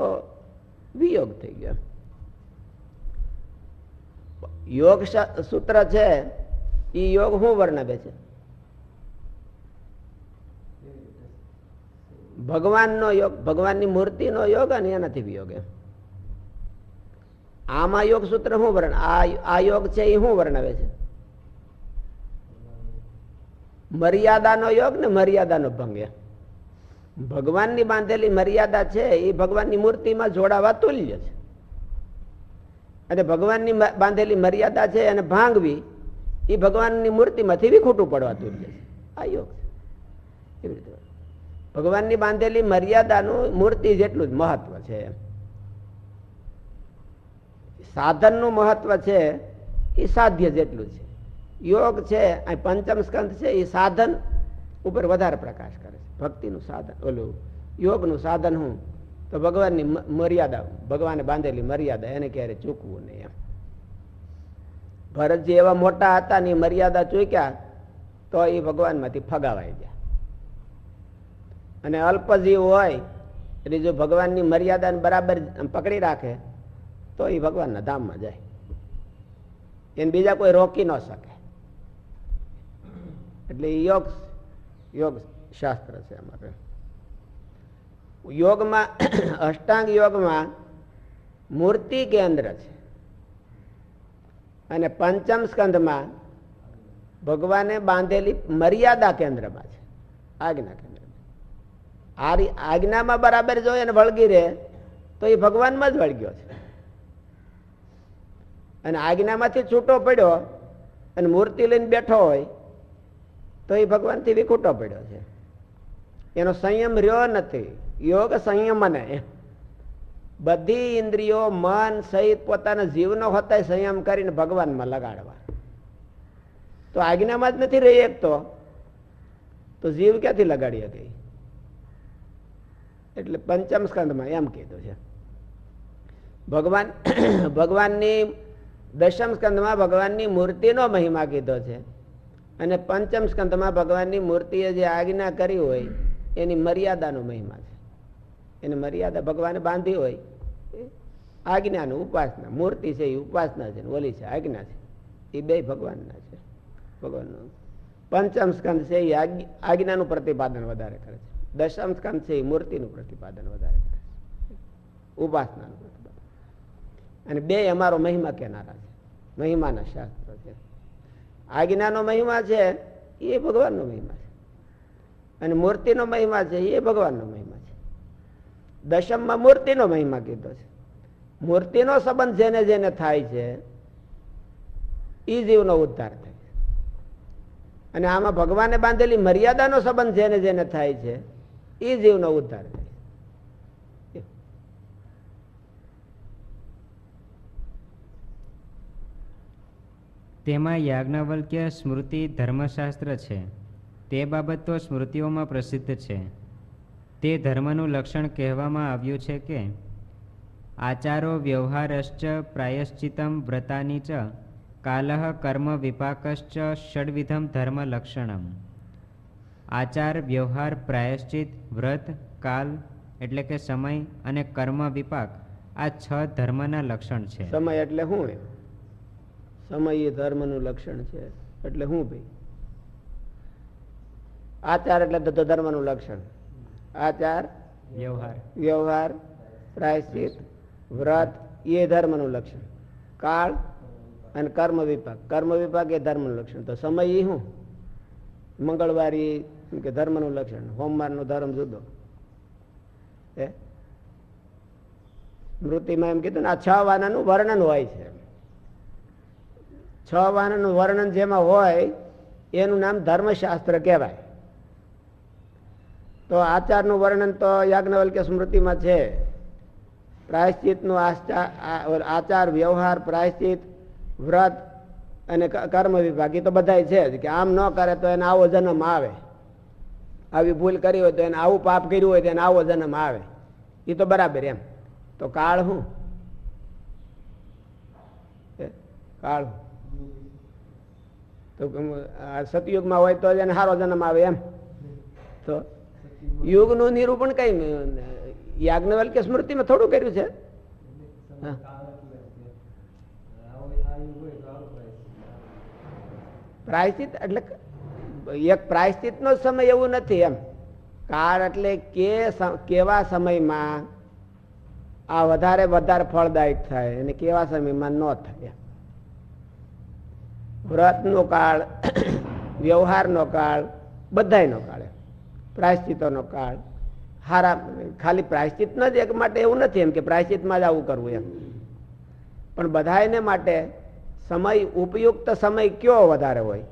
વિયોગ થઈ ગયો. યોગ સૂત્ર છે એ યોગ શું વર્ણવે છે? ભગવાનનો યોગ, ભગવાનની મૂર્તિનો યોગ અને એનાથી વિયોગ એમ. આમાં યોગ સૂત્ર શું વર્ણ, આ યોગ છે એ શું વર્ણવે છે? મર્યાદાનો યોગ ને મર્યાદાનો ભંગ ભગવાનની બાંધેલી મર્યાદા છે એ ભગવાનની મૂર્તિમાં જોડાવા તુલ્ય છે. અને ભગવાનની બાંધેલી મર્યાદા છે અને ભાંગવી એ ભગવાનની મૂર્તિમાંથી બી ખોટું પડવાતું છે. આ યોગ ભગવાનની બાંધેલી મર્યાદાનું મૂર્તિ જેટલું જ મહત્વ છે. સાધનનું મહત્વ છે, એ સાધ્ય જેટલું છે. યોગ છે, આ પંચમ સ્કંદ છે, એ સાધન ઉપર વધારે પ્રકાશ કરે છે. ભક્તિનું સાધન, ઓલું યોગનું સાધન હું તો ભગવાનની મર્યાદા, ભગવાને બાંધેલી મર્યાદા એને ક્યારે ચૂકવું નહીં એમ. ભરતજી એવા મોટા હતા ને મર્યાદા ચૂક્યા, તો એ ભગવાનમાંથી ફગાવાઈ ગયા. અને અલ્પજીવ હોય, એટલે જો ભગવાનની મર્યાદાને બરાબર પકડી રાખે, તો એ ભગવાનના ધામમાં જાય. એને બીજા કોઈ રોકી ન શકે. એટલે યોગ યોગ શાસ્ત્ર છે અમારે. યોગમાં, અષ્ટાંગ યોગમાં મૂર્તિ કેન્દ્ર છે. અને પંચમ સ્કંધમાં ભગવાને બાંધેલી મર્યાદા કેન્દ્રમાં છે. આજ્ઞા કેન્દ્રમાં. આજ્ઞામાં બરાબર જો એને વળગી રહે તો એ ભગવાનમાં જ વળગ્યો છે. અને આજ્ઞામાંથી છૂટો પડ્યો અને મૂર્તિ લઈને બેઠો હોય તો એ ભગવાનથી વિખૂટો પડ્યો છે. એનો સંયમ રહ્યો નથી. યોગ સંયમને બધી ઇન્દ્રિયો મન સહિત પોતાના જીવનો હોતા સંયમ કરીને ભગવાનમાં લગાડવા. તો આજ્ઞામાં જ નથી રહી એક તો જીવ ક્યાંથી લગાડી શકે? એટલે પંચમ સ્કંદમાં એમ કીધું છે. ભગવાન ભગવાનની દશમ સ્કંદમાં ભગવાનની મૂર્તિનો મહિમા કીધો છે. અને પંચમ સ્કંદમાં ભગવાનની મૂર્તિએ જે આજ્ઞા કરી હોય, એની મર્યાદાનો મહિમા છે. એની મર્યાદા ભગવાને બાંધી હોય. આજ્ઞાનું ઉપાસના. મૂર્તિ છે એ ઉપાસના છે ઓલી છે આજ્ઞા છે. એ બે ભગવાનના છે. ભગવાનનું. પંચમ સ્કંદ છે એ આજ્ઞાનું પ્રતિપાદન વધારે કરે છે. દશમ સ્કંદ છે એ મૂર્તિનું પ્રતિપાદન વધારે કરે છે. ઉપાસનાનું અને બે અમારો મહિમા કહેનારા છે. મહિમાના શાસ્ત્ર છે. આજ્ઞાનો મહિમા છે, એ ભગવાનનો મહિમા છે. અને મૂર્તિનો મહિમા છે, એ ભગવાનનો મહિમા છે. દશમમાં મૂર્તિનો મહિમા કીધો છે. મૂર્તિનો સંબંધ જેને જેને થાય છે એ જીવનો ઉદ્ધાર થાય અને આમાં ભગવાને બાંધેલી મર્યાદાનો સંબંધ જેને જેને થાય છે એ જીવનો ઉદ્ધાર થાય તેમાં યાજ્ઞવલ્ક્ય સ્મૃતિ ધર્મશાસ્ત્ર છે. તે બાબત તો સ્મૃતિઓમાં પ્રસિદ્ધ છે. તે ધર્મનું લક્ષણ કહેવામાં આવ્યું છે કે આચારો વ્યવહારશ્ચ પ્રાયશ્ચિતમ વ્રતાની ચ કાલહ કર્મ વિપાકશ્ચ ષડવિધમ ધર્મ લક્ષણમ આચાર વ્યવહાર પ્રાયશ્ચિત વ્રત કાલ એટલે કે સમય અને કર્મ વિપાક આ છ ધર્મના લક્ષણ છે। સમય એટલે શું સમય એ ધર્મનું લક્ષણ છે એટલે શું ભાઈ? આચાર એટલે ધર્મનું લક્ષણ. આચાર વ્યવહાર. વ્યવહાર પ્રાયશ્ચિત વ્રત એ ધર્મનું લક્ષણ. કાળ અને કર્મ વિપાક કર્મ વિપાક એ ધર્મનું લક્ષણ. તો સમય એ શું? મંગળવાર કે ધર્મનું લક્ષણ. હોમવારનો ધર્મ જુદો. હે? સ્મૃતિમાં એમ કીધું ને, આ છ વાનાનું વર્ણન હોય છે. છ વાનાનું વર્ણન જેમાં હોય, એનું નામ ધર્મશાસ્ત્ર કહેવાય. તો આચારનું વર્ણન તો યાજ્ઞવલ્ક્ય સ્મૃતિમાં છે. પ્રાયશ્ચિતનું આચાર, વ્યવહાર, પ્રાયશ્ચિત, વ્રત અને કર્મ વિભાગ એ તો બધાય છે જ. કે આમ ન કરે તો એને આવો જન્મ આવે. આવી ભૂલ કરી હોય તો એને આવું પાપ કર્યું હોય તો એને આવો જન્મ આવે. એ તો બરાબર એમ. તો કાળ શું? કાળ તો સતયુગમાં હોય તો એને સારો જન્મ આવે એમ. તો યુગનું નિરૂપણ કઈ યાજ્ઞવલ્ક્ય સ્મૃતિમાં થોડું કર્યું છે. પ્રાયશ્ચિત એટલે એક પ્રાયશ્ચિત નો સમય એવું નથી એમ. કાળ એટલે કે કેવા સમયમાં આ વધારે વધારે ફળદાયક થાય અને કેવા સમયમાં ન થાય વ્રતનો કાળ, વ્યવહારનો કાળ, બધાયનો કાળ પ્રાયશ્ચિતોનો કાળ. હારા ખાલી પ્રાયશ્ચિત જ એક માટે એવું નથી એમ કે પ્રાયશ્ચિતમાં જ આવું કરવું એમ. પણ બધાયને માટે સમય ઉપયુક્ત સમય કયો વધારે હોય?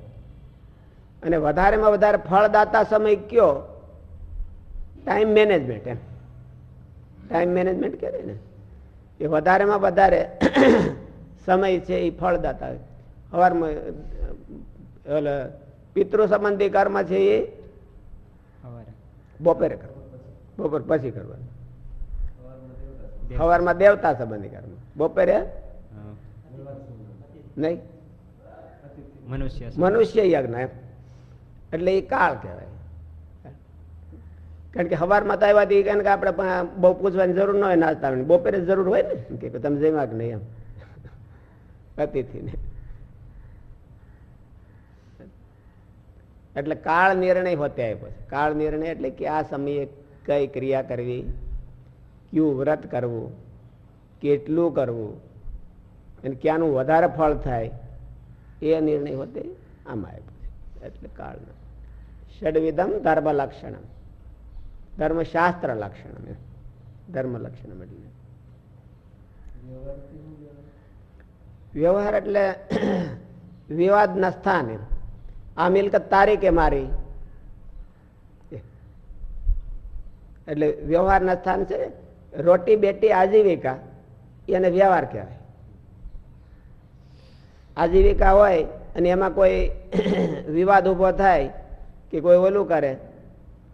અને વધારેમાં વધારે ફળદાતા સમય કયો? ટાઈમ મેનેજમેન્ટ એમ. ટાઈમ મેનેજમેન્ટ કહેવાય ને એ વધારેમાં વધારે સમય છે એ ફળદાતા સવારમાં પિતૃ સંબંધી કર્મ છે એ? બપોરે કરવું બપોર પછી કરવાનું. સવારમાં દેવતા સંબંધી કર્મ. બપોરે? નહીં. મનુષ્ય. મનુષ્ય યજ્ઞ એમ. એટલે એ કાળ કહેવાય. કારણ કે સવારમાં તો આવ્યાથી કારણ કે આપણે બહુ પૂછવાની જરૂર ન હોય નાસ્તા બપોરે જરૂર હોય ને? કે તમે જમ્યા કે નહીં એમ. અતિથિને. એટલે કાળ નિર્ણય હોતે આપ્યો છે. કાળ નિર્ણય એટલે કે આ સમયે કઈ ક્રિયા કરવી? કયું વ્રત કરવું? કેટલું કરવું? અને ક્યાંનું વધારે ફળ થાય? એ નિર્ણય હોતે આમાં આપ્યો એટલે કાળનો. ષડવિધમ ધર્મ લક્ષણમ ધર્મશાસ્ત્ર લક્ષણમ ધર્મ લક્ષણમ એટલે. વ્યવહાર એટલે વિવાદના સ્થાન આ મિલકત તારી કે મારી. એટલે વ્યવહારના સ્થાન છે. રોટી, બેટી, આજીવિકા, એને વ્યવહાર કહેવાય. આજીવિકા હોય અને એમાં કોઈ વિવાદ ઊભો થાય કે કોઈ ઓલું કરે,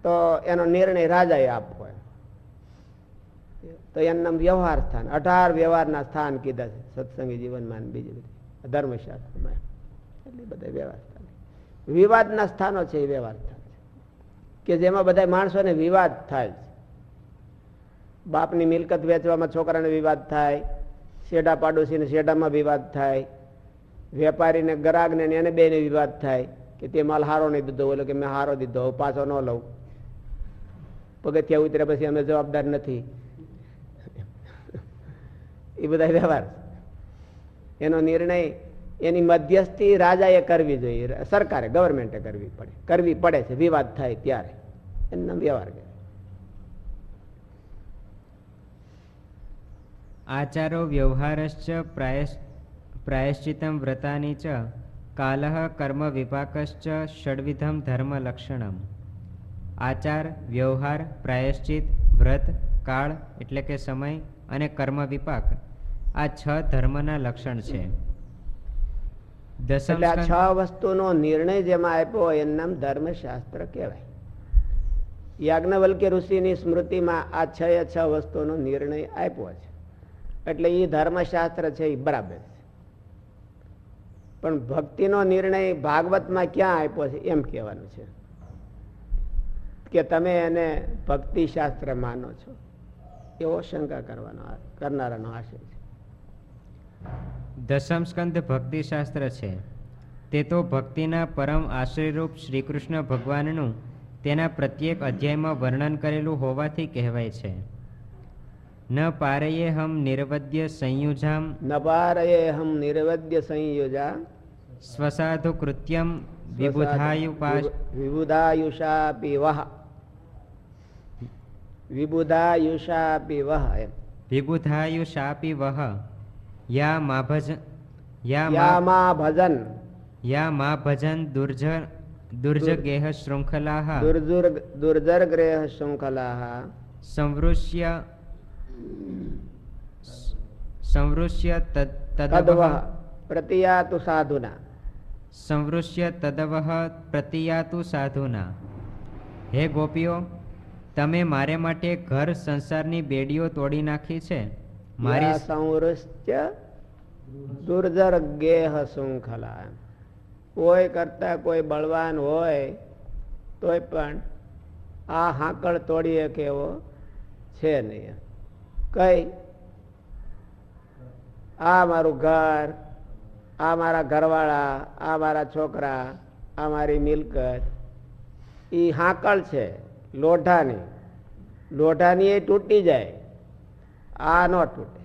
તો એનો નિર્ણય રાજાએ આપવો. તો એનું નામ વ્યવહાર સ્થાન. અઢાર વ્યવહારના સ્થાન કીધા છે. સત્સંગી જીવનમાં બીજી બધી. ધર્મશાસ્ત્રમાં એટલે બધા વ્યવહાર સ્થાન. વિવાદના સ્થાનો છે એ વ્યવહાર સ્થાન કે જેમાં બધા માણસોને વિવાદ થાય બાપની મિલકત વેચવામાં છોકરાને વિવાદ થાય શેડા પાડોશીને શેડામાં વિવાદ થાય, વેપારીને ગ્રાહકને એને બેને વિવાદ થાય, કે તે માલ હારો નહીં દીધો ઓલો કે મેં હારો દીધો પાછો ન લઉં. પગથિયા ઉતર્યા પછી અમે જવાબદાર નથી. એ બધા વ્યવહાર. એનો નિર્ણય એની મધ્યસ્થી રાજાએ કરવી જોઈએ. સરકારે, ગવર્મેન્ટે કરવી પડે. કરવી પડે છે. વિવાદ થાય ત્યારે. એનું નામ વ્યવહાર કહેવાય આચારો વ્યવહારશ્ચ પ્રાયશ પ્રાયશ્ચિતમ વ્રતાની ચ કાલહ કર્મ વિપાકશ્ચ ષડવિધમ ધર્મલક્ષણમ આચાર વ્યવહાર પ્રાયશ્ચિત વ્રત કાળ એટલે કે સમય અને કર્મ વિપાક આ છ ધર્મના લક્ષણ છે. એટલે આ છ વસ્તુનો નિર્ણય જેમાં આપ્યો એનું નામ ધર્મશાસ્ત્ર કહેવાય. યાજ્ઞવલ્ક્ય ઋષિની સ્મૃતિમાં આ છ છ વસ્તુનો નિર્ણય આપ્યો છે. એટલે એ ધર્મશાસ્ત્ર છે એ બરાબર છે. પણ ભક્તિનો નિર્ણય ભાગવતમાં ક્યાં આપ્યો છે, એમ કહેવાનું છે. કે તમે એને ભક્તિશાસ્ત્ર માનો છો. એવો શંકા કરવાનો કરનારાનો આશય છે. દસમ સ્કંદ ભક્તિશાસ્ત્ર છે. તે તો ભક્તિના પરમ આશ્રયરૂપ શ્રીકૃષ્ણ ભગવાનનું તેના પ્રત્યેક અધ્યાયમાં વર્ણન કરેલું હોવાથી કહેવાય છે. ન પારયે હમ નિર્વદ્ય સંયુજામ નપારયે હમ નિર્વદ્ય સંયુજા સ્વસાધુ કૃત્યમ વિબુધાયુપાશ વિબુધાયુષા પીવહ વિબુધાયુષા પીવહ વિબુધાયુષા પીવહ વહ યા મા ભજ યા મા ભજન યા મા ભજન દુર્જર દુર્જગેહ શૃંખલાહ દુર્જુર દુર્જરગ્રેહ શૃંખલા સંવૃશ્ય સંવૃશ્ય તદ- તદવહ પ્રતિયાતુ સાધુના સંવૃષ્ય તદવહ પ્રતિયાતુ સાધુના હે ગોપીઓ તમે મારે માટે ઘર સંસારની બેડીઓ તોડી નાખી છે? મારી મારી સંવૃષ્ય દુર્ધર ગેહ શૃંખલા કોઈ કરતા કોઈ બળવાન હોય તોય પણ આ હાંકળ તોડી શકે એવો છે નહીં કઈ? આ મારું ઘર, આ મારા ઘરવાળા, આ મારા છોકરા, આ મારી મિલકત. એ હાંકળ છે, લોઢાની. લોઢાની એ તૂટી જાય. આ ન તૂટે.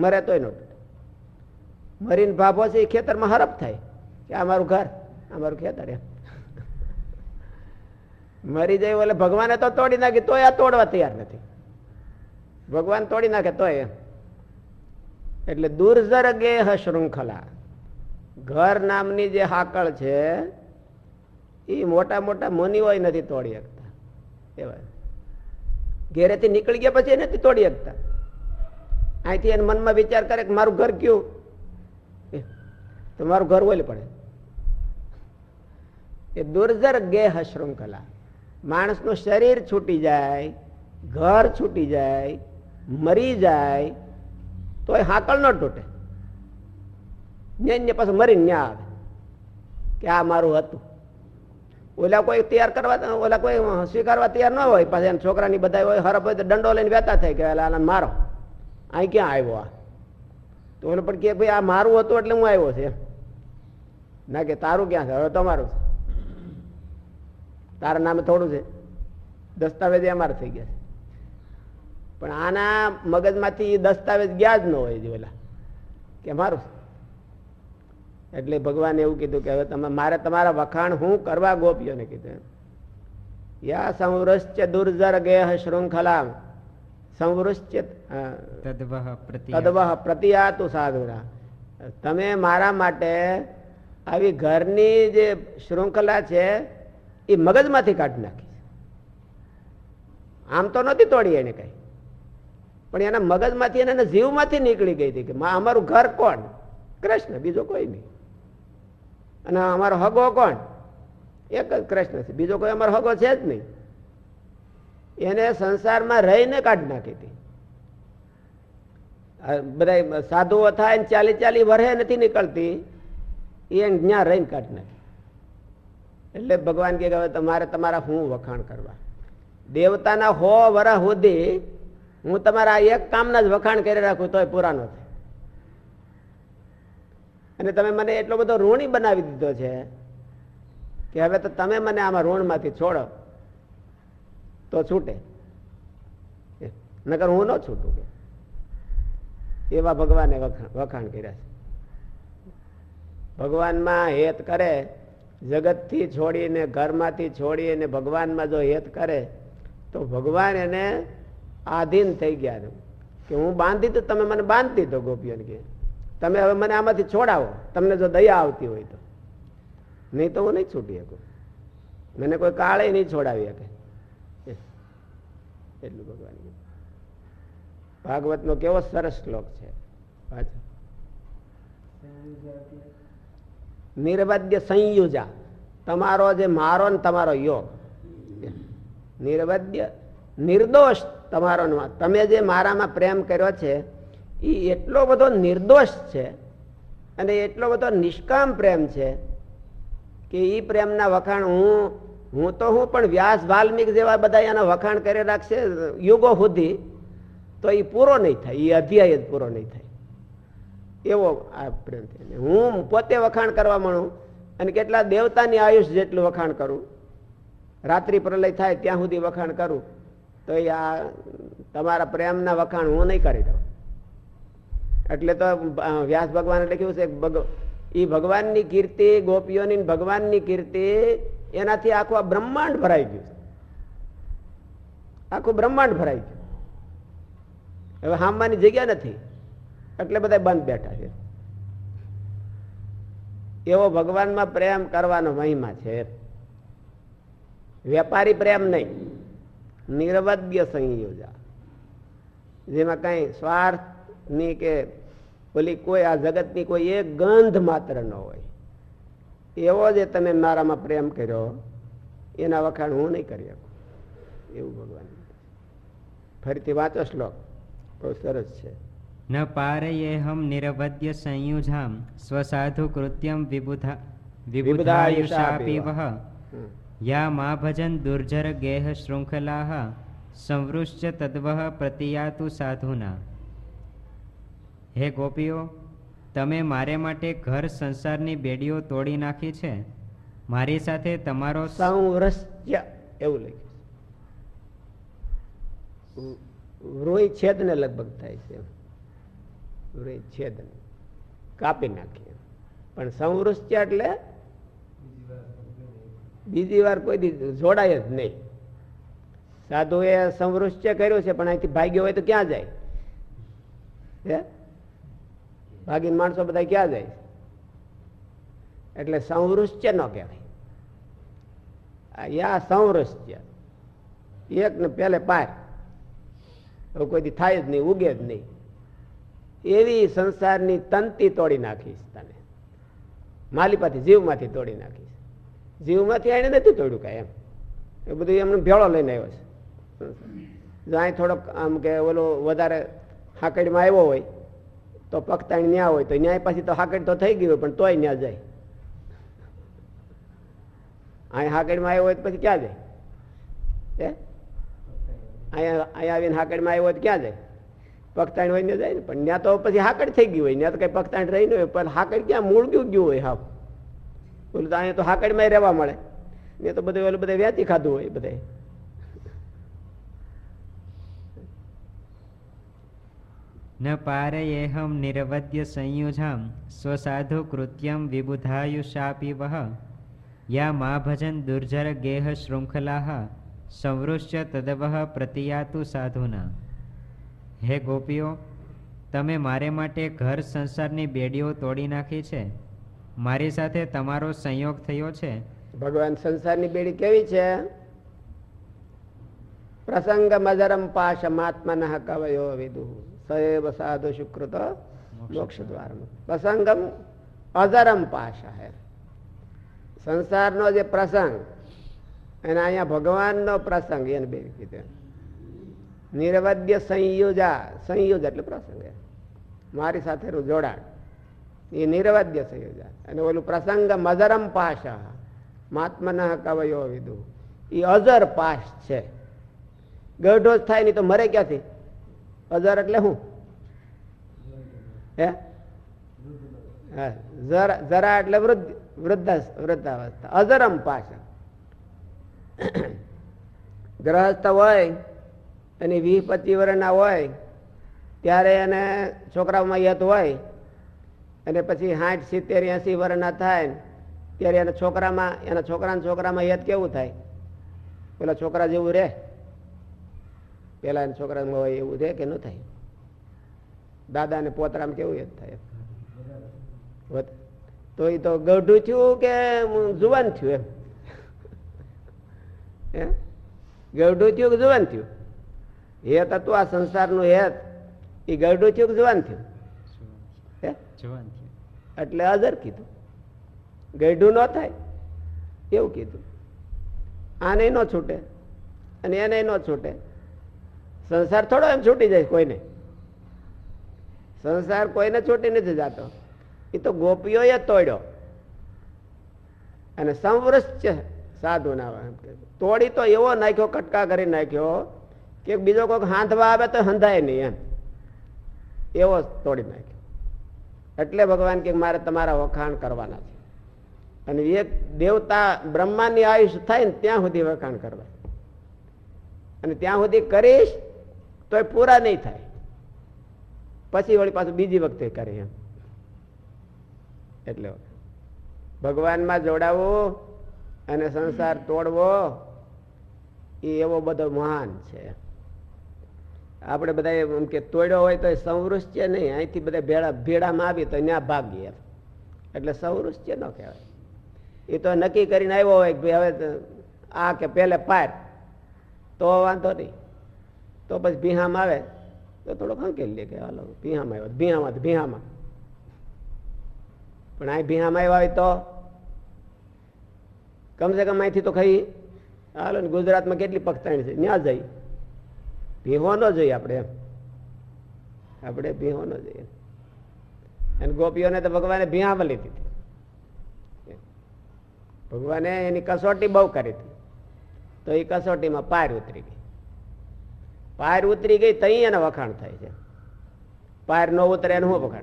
મરે તોય ન તૂટે. મરીને ભાભો છે, એ ખેતરમાં હરફ થાય. કે આ મારું ઘર, આ મારું ખેતર એમ. મરી જાય એટલે ભગવાને તો તોડી નાખી, તોય આ તોડવા તૈયાર નથી. ભગવાન તોડી નાખે તોય. એટલે દુર્જર ગેહ શૃંખલા ઘર નામની જે હાકળ છે એ મોટા મોટા મુનિઓ નથી તોડી શકતા. એવા. ઘેરેથી નીકળી ગયા પછી નથી તોડી શકતા. અહીંથી એને મનમાં વિચાર કરે કે મારું ઘર કયું? તો મારું ઘર ઓલ પડે. એ દુર્જર ગેહ શૃંખલા માણસનું શરીર છૂટી જાય, ઘર છૂટી જાય મરી જાય તો એ હાકળ ન તૂટે. ને પાછું મરીને ન્યા આવે. કે આ મારું હતું. ઓલા કોઈ તૈયાર કરવા, ઓલા કોઈ સ્વીકારવા તૈયાર ન હોય, પાછા એના છોકરાની બધા હોય, હરફ હોય તો દંડો લઈને વહેતા થાય કે આને મારો. અહીં ક્યાં આવ્યો આ? તો ઓલો પણ કે ભાઈ, આ મારું હતું એટલે હું આવ્યો છે ના કે તારું ક્યાં છે? હવે તમારું છે. તારા નામે થોડું છે. દસ્તાવેજ અમારે થઈ ગયા છે. પણ આના મગજમાંથી દસ્તાવેજ ગયા જ ન હોય જે ઓલા કે મારું. એટલે ભગવાને એવું કીધું કે હવે તમે મારે તમારા વખાણ હું કરવા ગોપીઓને કીધું. યા સંવૃશ્ચ દુર્જર ગેહ શૃંખલા સંવૃશ્ચ તદવહ પ્રતિ પ્રતિયાતુ સાધુરા તમે મારા માટે આવી ઘરની જે શૃંખલા છે એ મગજમાંથી કાઢી નાખી. આમ તો નથી તોડી એને કઈ. પણ એના મગજમાંથી એના જીવમાંથી નીકળી ગઈ હતી કે માં, અમારું ઘર કોણ? કૃષ્ણ, બીજો કોઈ નહીં. અને અમારો હગો કોણ? એક જ કૃષ્ણ છે. બીજો કોઈ અમારો હગો છે જ નહીં. એને સંસારમાં રહીને કાઢી નાખી હતી. બધા સાધુઓ થાય ને ચાલી ચાલી વરહે નથી નીકળતી. એ જ્યાં રહીને કાઢી નાખી. એટલે ભગવાન કે હવે તમારે તમારા હું વખાણ કરવા? દેવતાના હો વરા સુધી હું તમારા એક કામના જ વખાણ કરી રાખું તોય પૂરા ન અને તમે મને એટલો બધો ઋણી બનાવી દીધો છે કે હવે તો તમે મને આમાં ઋણમાંથી છોડો. તો છૂટે. નકર હું ન છૂટું કે. એવા ભગવાને વખાણ કર્યા છે. ભગવાનમાં હેત કરે, જગતથી છોડીને ઘરમાંથી છોડીને ભગવાનમાં જો હેત કરે, તો ભગવાન એને આધીન થઈ ગયા. કે હું બાંધી તો તમે મને બાંધતી તો ગોપીઓને કે. તમે હવે મને આમાંથી છોડાવો. તમને જો દયા આવતી હોય તો. નહીં તો હું નહીં છૂટી શકું. મને કોઈ કાળે નહીં છોડાવી શકે. એટલું ભગવાન. ભાગવતનો કેવો સરસ શ્લોક છે. પાછો. નિર્વદ્ય સંયુજા. તમારો જે મારો ને તમારો યોગ. નિર્વદ્ય નિર્દોષ તમારો તમે જે મારામાં પ્રેમ કર્યો છે એ એટલો બધો નિર્દોષ છે અને એટલો બધો નિષ્કામ પ્રેમ છે કે એ પ્રેમના વખાણ હું હું તો હું પણ વ્યાસ વાલ્મિક જેવા બધા એના વખાણ કરી રાખશે યુગો સુધી, તો એ પૂરો નહીં થાય. એ અધ્યાય જ પૂરો નહીં થાય. એવો આ પ્રેમ હું પોતે વખાણ કરવા માંડું અને કેટલા દેવતાની આયુષ જેટલું વખાણ કરું, રાત્રિ પ્રલય થાય ત્યાં સુધી વખાણ કરું તો એ આ તમારા પ્રેમના વખાણ હું નહીં કરી દઉં. એટલે તો વ્યાસ ભગવાને લખ્યું છે, ભગ એ ભગવાનની કીર્તિ, ગોપીઓની ભગવાનની કીર્તિ, એનાથી આખું આ બ્રહ્માંડ ભરાઈ ગયું આખું બ્રહ્માંડ ભરાઈ ગયું. હવે હામવાની જગ્યા નથી. એટલે બધા બંધ બેઠા છે. એવો ભગવાનમાં પ્રેમ કરવાનો મહિમા છે. વેપારી પ્રેમ નહીં. નિરવદ્ય સંયોજા જેમાં કઈ સ્વાર્થની કે ઓલી કોઈ આ જગતની કોઈ એક ગંધ માત્ર ન હોય. એવો જે તમે મારામાં પ્રેમ કર્યો એના વખાણ હું નહીં કરી શકું. એવું ભગવાન ફરીથી વાંચો શ્લોક. બહુ સરસ છે. ન પારયેહમ નિરવદ્ય સંયુજામ સ્વસાધુ કૃત્યમ વિબુધા વિબુધાયુષાપી વહ હમ. યા મા ભજન દુર્જર ગેહ શૃંખલાહ સંવૃશ્ય તદ્વહ પ્રતિયાતુ સાધુના હે ગોપીઓ તમે મારે માટે ઘર સંસારની બેડીઓ તોડી નાખી છે? મારી સાથે તમારો સંવૃશ્ય, એવું લખ્યું રોય છેદ ને લગભગ થાય છે રોય છેદ કાપી નાખીએ પણ સંવૃશ્ય એટલે બીજી વાર કોઈ જોડાય જ નહીં. સાધુએ સંવૃષ્ય કર્યું છે, પણ અહીંથી ભાગ્યો હોય તો ક્યાં જાય? હે? ભાગીને માણસો બધા ક્યાં જાય? એટલે સંવૃષ્ય ન કહેવાય. યા સંવૃશ્ય એક ને પેલે પાર. હવે કોઈ દી થાય જ નહીં, ઉગે જ નહીં. એવી સંસારની તંતી તોડી નાખીશ તને. માલિપાથી જીવમાંથી તોડી નાખીશ. જીવમાંથી એને નથી તોડ્યું કાંઈ એમ. એ બધું એમને ભેળો લઈને આવ્યો છે. જો અહીં થોડોક આમ કે ઓલો વધારે હાકડીમાં આવ્યો હોય, તો પગતાણી ન્યા હોય, તો ન્યાય પાછી તો હાકડ તો થઈ ગઈ હોય, પણ તોય ન્યા જાય. અહીં હાકડીમાં આવ્યો હોય તો પછી ક્યાં જાય? હે? અહીંયા અહીંયા આવીને હાકડમાં આવ્યો હોય તો ક્યાં જાય? પગતાણ હોય ને જાય ને, પણ ત્યાં તો પછી હાકડ થઈ ગયું હોય ત્યાં તો કઈ પગતાણ રહી ન હોય, પણ હાકડ ક્યાં મૂળ ગયું ગયું હોય હાવ? બોલું અહીંયા તો હાકડમાં રહેવા મળે. એ તો બધું ઓલું બધે વ્યાતી ખાધું હોય બધે ન પારયેહમ નિરવદ્ય સંયુજામ સ્વસાધુ કૃત્યમ વિબુધાયુષાપી વહ. યા મા ભજન દુર્જર ગેહ શૃંખલાહ, સંવૃશ્ય તદવહ પ્રતિયાતુ સાધુના. હે ગોપીઓ, તમે મારે માટે ઘર સંસારની બેડીઓ તોડી નાખી છે. મારી સાથે તમારો સંયોગ થયો છે? ભગવાન સંસારની બેડી કેવી છે? પ્રસંગ મજરમ પાશ માત્મન કવયો વિદુ. સૈવ સાધુ શુક્રત મોક્ષ દ્વાર પ્રસંગમ અજરમ પાશ હે. સંસારનો જે પ્રસંગ અને અહીંયા ભગવાનનો પ્રસંગ એને બે કીધું. નિરવદ્ય સંયોજા સંયોજ એટલે પ્રસંગ મારી સાથેનું જોડાણ. એ નિરવદ્ય સંયોજા અને ઓલું પ્રસંગ મજરમ પાશ મહાત્માના કવયો વિદુ એ અજર પાશ છે ગઢો જ થાય નહીં તો મરે ક્યાંથી અજર એટલે શું હે જરા જરા એટલે વૃદ્ધ વૃદ્ધ વૃદ્ધાવસ્થા અજરમ પાશ ગ્રહસ્થ હોય અને વીસ પચીસ વર્ષના હોય ત્યારે એને છોકરાઓમાં યત હોય અને પછી સાઠ, સિત્તેર, એસી વર્ષના થાય ત્યારે એના છોકરામાં, એના છોકરાના છોકરામાં યાદ કેવું થાય? પેલા છોકરા જેવું રહે. પેલા એના છોકરામાં હોય એવું રહે કે ન થાય? દાદા ને પોતરામાં કેવું યાદ થાય? તો એ તો ગઢું થયું કે જુવાન થયું એમ? ગઢું થયું કે જુવાન થયું? હેત હતું આ સંસારનું હેત. એ ગઢું થયું કે જુવાન થયું? એટલે અજર કીધું. ગઢું ન થાય, એવું કીધું. આને ન છૂટે અને એને ન છૂટે. સંસાર થોડો એમ છૂટી જાય કોઈને. સંસાર કોઈને છૂટી નથી જતો. એ તો ગોપીઓએ તોડ્યો. અને સંવૃશ્ય સાધુ ના તોડી તો એવો નાખ્યો, કટકા કરી નાખ્યો કે બીજો કોઈક હાંધવા આવે તો હંધાય નહીં એમ. એવો તોડી નાખ્યો. એટલે ભગવાન કે મારે તમારા વખાણ કરવાના છે. અને એક દેવતા બ્રહ્માની આયુષ થાય ને ત્યાં સુધી વખાણ કરવા. અને ત્યાં સુધી કરીશ તોય પૂરા નહીં થાય. પછી વળી પાછું બીજી વખતે કરે એમ. એટલે ભગવાનમાં જોડાવવું અને સંસાર તોડવો, એ એવો બધો મહાન છે. આપણે બધા એમ કે તોડ્યો હોય તો એ સંવૃષ્ય નહીં, અહીંથી બધા ભેળા ભેડામાં આવી તો ત્યાં ભાગીએ એટલે સંવૃષ્ય ન કહેવાય. એ તો નક્કી કરીને આવ્યો હોય કે ભાઈ હવે આ કે પહેલે પાર. તો વાંધો નહીં. તો પછી ભીહામાં આવે. તો થોડોક હંકેલી લે કે હાલો, ભીહામાં આવ્યો, ભીહામાં ભીહામાં. પણ અહીં ભીહામાં આવ્યા હોય તો કમસે કમ અહીંથી તો ખાઈ, હાલો ને ગુજરાતમાં કેટલી પક્ષાણી છે? ત્યાં જઈ. ભીહો ન જોઈએ આપણે એમ. આપણે ભીહો ન જોઈએ. અને ગોપીઓને તો ભગવાને ભીહામાં લીધી હતી ભગવાને એની કસોટી બહુ કરી હતી. તો એ કસોટીમાં પાર ઉતરી ગઈ. પાર ઉતરી ગઈ તઈ એના વખાણ થાય છે. પાર ન ઉતરે એને શું વખાણ?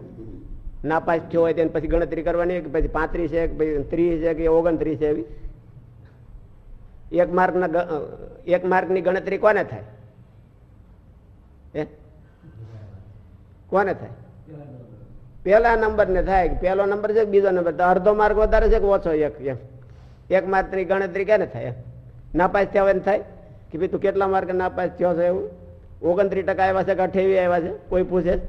નાપાસ થયો હોય તેને પછી ગણતરી કરવાની કે પછી પાંત્રીસ છે પછી ત્રીસ છે કે ઓગણત્રીસ છે એવી? એક માર્કના એક માર્કની ગણતરી કોને થાય? કોને થાય? પહેલા નંબર ને થાય પહેલો નંબર છે બીજો નંબર? અડધો માર્ક વધારે છે કે ઓછો એક? એમ. એક માર્કની ગણતરી કેને થાય? નાપાસ થયા હોય થાય? કે ભાઈ તું કેટલા માર્ક નાપાસ થયો છે એવું? ઓગણત્રીસ ટકા આવ્યા છે કે અઠેવી આવ્યા છે? કોઈ પૂછે?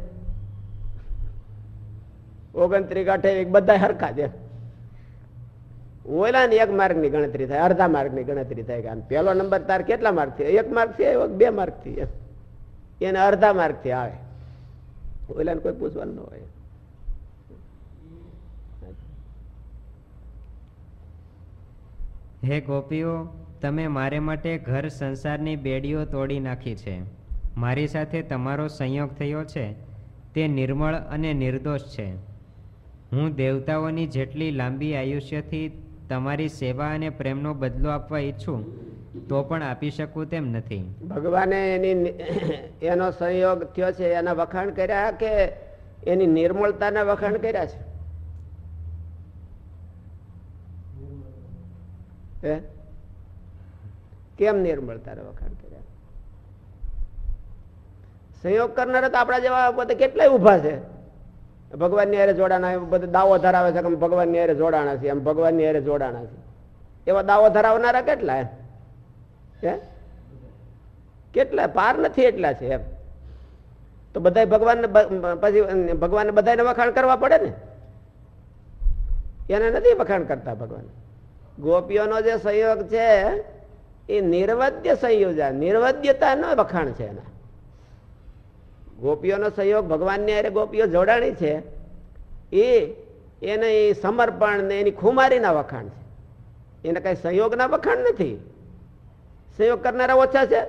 ઓગણત્રીસ કે બધા હરખા છે. ઓલા ને એક માર્કની ગણતરી થાય, અડધા માર્કની ગણતરી થાય કે આમ. પેલો નંબર તાર કેટલા માર્ક થયો? એક માર્ક થયો બે માર્કથી એમ. એને અડધા માર્કથી આવે. ઓલાને કોઈ પૂછવાનું ન હોય. હે ગોપીઓ, તમે મારે માટે ઘર સંસારની બેડીઓ તોડી નાખી છે. મારી સાથે તમારો સંયોગ થયો છે. તે નિર્મળ અને નિર્દોષ છે. હું દેવતાઓની જેટલી લાંબી આયુષ્યથી તમારી સેવા અને પ્રેમનો બદલો આપવા ઈચ્છું તો પણ આપી શકું તેમ નથી. ભગવાને એની એનો સંયોગ થયો છે, એના વખાણ કર્યા કે એની નિર્મળતાના વખાણ કર્યા છે? કેમ નિર્મળતાના વખાણ કર્યા? સંયોગ કરનારા તો આપણા જેવા બધે કેટલાય ઊભા છે. ભગવાનની હારે જોડાણા એ બધા દાવો ધરાવે છે કે ભગવાનની હારે જોડાણા છે, એમ ભગવાનની હારે જોડાણા છે. એવા દાવો ધરાવનારા કેટલા હે? કેટલા? પાર નથી એટલા છે એમ. તો બધા ભગવાન પછી ભગવાન બધાને વખાણ કરવા પડે ને? એને નથી વખાણ કરતા ભગવાન. ગોપીઓનો જે સંયોગ છે, એ નિર્વદ્ય સંયોજા નિર્વદ્યતાનો વખાણ છે એના. ગોપીઓનો સંયોગ ભગવાનની અરે ગોપીઓ જોડાણી છે, એ, એને સમર્પણ ને એની ખુમારીના વખાણ છે. એને કઈ સંયોગના વખાણ નથી. સંયોગ કરનારા ઓછા છે?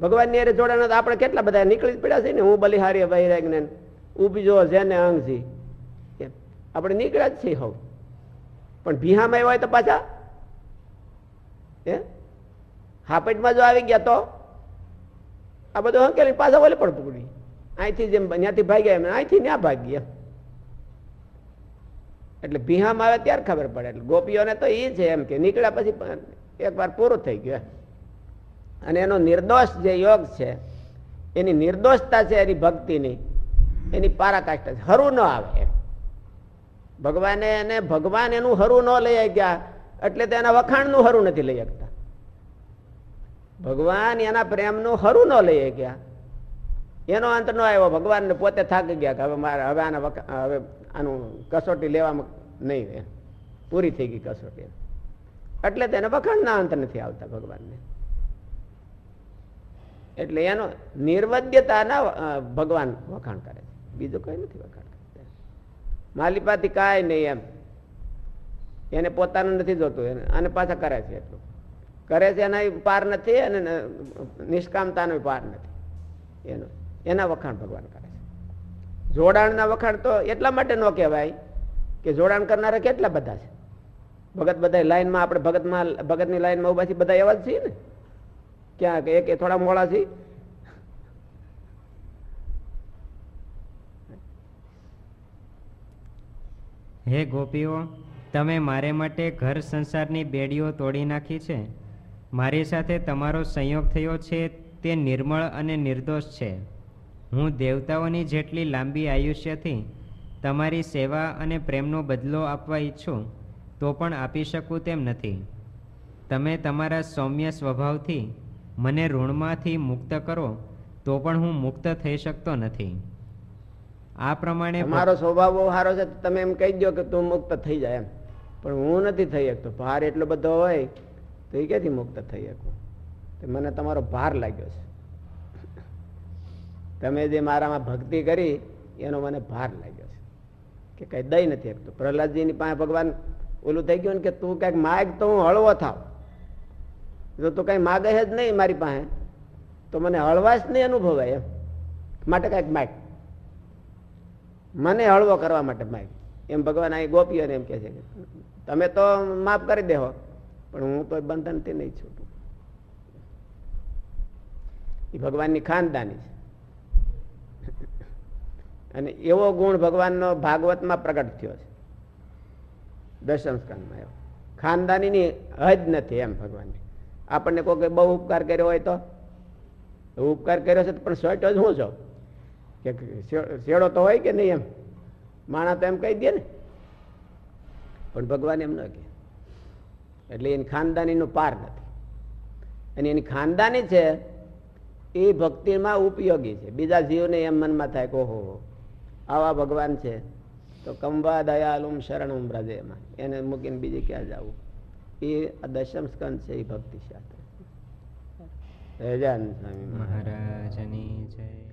ભગવાનની અરે જોડાણા આપણે કેટલા બધા નીકળી જ પડ્યા છે ને? હું બલિહારી વૈરાગ્ય ઉપજો જેને એમ. આપણે નીકળ્યા જ છીએ હવ. પણ ભીહામાં આવ્યા હોય તો પાછા? હે? હાપેટમાં જો આવી ગયા તો? આ બધું હંકેલી પાછા ઓલે પણ પકડી. અહીંથી જેમ ત્યાંથી ભાગ્યા એમ. અહીંથી ત્યાં ભાગી એમ એટલે ભીહામાં આવે ત્યારે ખબર પડે. એટલે ગોપીઓને તો એ છે એમ કે નીકળ્યા પછી એકવાર પૂરું થઈ ગયું અને એનો નિર્દોષ જે યોગ છે, એની નિર્દોષતા છે એની ભક્તિની, એની પારાકાષ્ઠા છે. હરું ન આવે ભગવાને એને, ભગવાન એનું હરું ન લઈ ગયા એટલે તો એના વખાણનું હરું નથી લઈ શકતા ભગવાન એના પ્રેમનું હરું ન લઈ ગયા એનો અંત ન આવ્યો. ભગવાનને પોતે થાકી ગયા કે હવે મારે, હવે આના હવે આનું કસોટી લેવામાં નહીં. પૂરી થઈ ગઈ કસોટી. એટલે તેને વખાણના અંત નથી આવતા ભગવાનને. એટલે એનો નિર્વદ્યતાના ભગવાન વખાણ કરે છે. બીજું કઈ નથી વખાણ કરતા. માલિપાથી કાંઈ નહીં એમ. એને પોતાનું નથી જોતું. અને પાછા કરે છે એટલું. કરે છે એના પાર નથી અને નિષ્કામતાનો પાર નથી. એનો એના વખાણ ભગવાન કરે છે. જોડાણના વખાણ તો એટલા માટે ન કહેવાય કે જોડાણ કરનારા કેટલા બધા છે. ભગત બધા લાઈનમાં આપણે ભગતમાં, ભગતની લાઈનમાં ઊભા છીએ બધા એવા જ છીએ ને? ક્યાંક એક થોડા મોડા છીએ. હે ગોપીઓ, તમે મારે માટે ઘર સંસારની બેડીઓ તોડી નાખી છે. મારી સાથે તમારો સંયોગ થયો છે, તે નિર્મળ અને નિર્દોષ છે. હું દેવતાઓની જેટલી લાંબી આયુષ્યથી તમારી સેવા અને પ્રેમનો બદલો આપવા ઈચ્છું તો પણ આપી શકું તેમ નથી. તમે તમારા સૌમ્ય સ્વભાવથી મને ઋણમાંથી મુક્ત કરો, તો પણ હું મુક્ત થઈ શકતો નથી. આ પ્રમાણે મારો સ્વભાવ બહુ સારો છે તમે એમ કહી દો કે તું મુક્ત થઈ જાય એમ. પણ હું નથી થઈ શકતો. ભાર એટલો બધો હોય, તો એ ક્યાંથી મુક્ત થઈ શકું? મને તમારો ભાર લાગ્યો છે. તમે જે મારામાં ભક્તિ કરી, એનો મને ભાર લાગ્યો છે. કે કઈ દઈ નથી શકતો. પ્રહલાદજીની પાસે ભગવાન ઓલું થઈ ગયું ને કે તું કંઈક માગ તો હું હળવો થાવ. જો તું કઈ માગે જ નહીં મારી પાસે, તો મને હળવાશ નહીં અનુભવાય એમ. માટે કંઈક માગ. મને હળવો કરવા માટે માગ. એમ ભગવાન અહીં ગોપીઓને એમ કે છે કે, તમે તો માફ કરી દેહો, પણ હું તો બંધનથી નહીં છૂટું. એ ભગવાનની ખાનદાની છે. અને એવો ગુણ ભગવાનનો ભાગવતમાં પ્રગટ થયો છે. દશમ સ્કંદમાં એવો ખાનદાનીની હદ નથી એમ ભગવાનની. આપણને કોઈ બહુ ઉપકાર કર્યો હોય તો? ઉપકાર કર્યો છે પણ સોટો જ હું છો? કે શેડો તો હોય કે નહીં એમ? માણા તો એમ કહી દે ને. પણ ભગવાન એમ ન કહે. એટલે એની ખાનદાનીનો પાર નથી. અને એની ખાનદાની છે, એ ભક્તિમાં ઉપયોગી છે. બીજા જીવને એમ મનમાં થાય કે ઓહો, આવા ભગવાન છે. તો કંબા દયાલુમ શરણમ હૃદયમાં એને મૂકીને બીજે ક્યાં જવું? એ આ દશમ સ્કંદ છે એ ભક્તિ શાસ્ત્ર સહજાનંદ સ્વામી મહારાજની જય.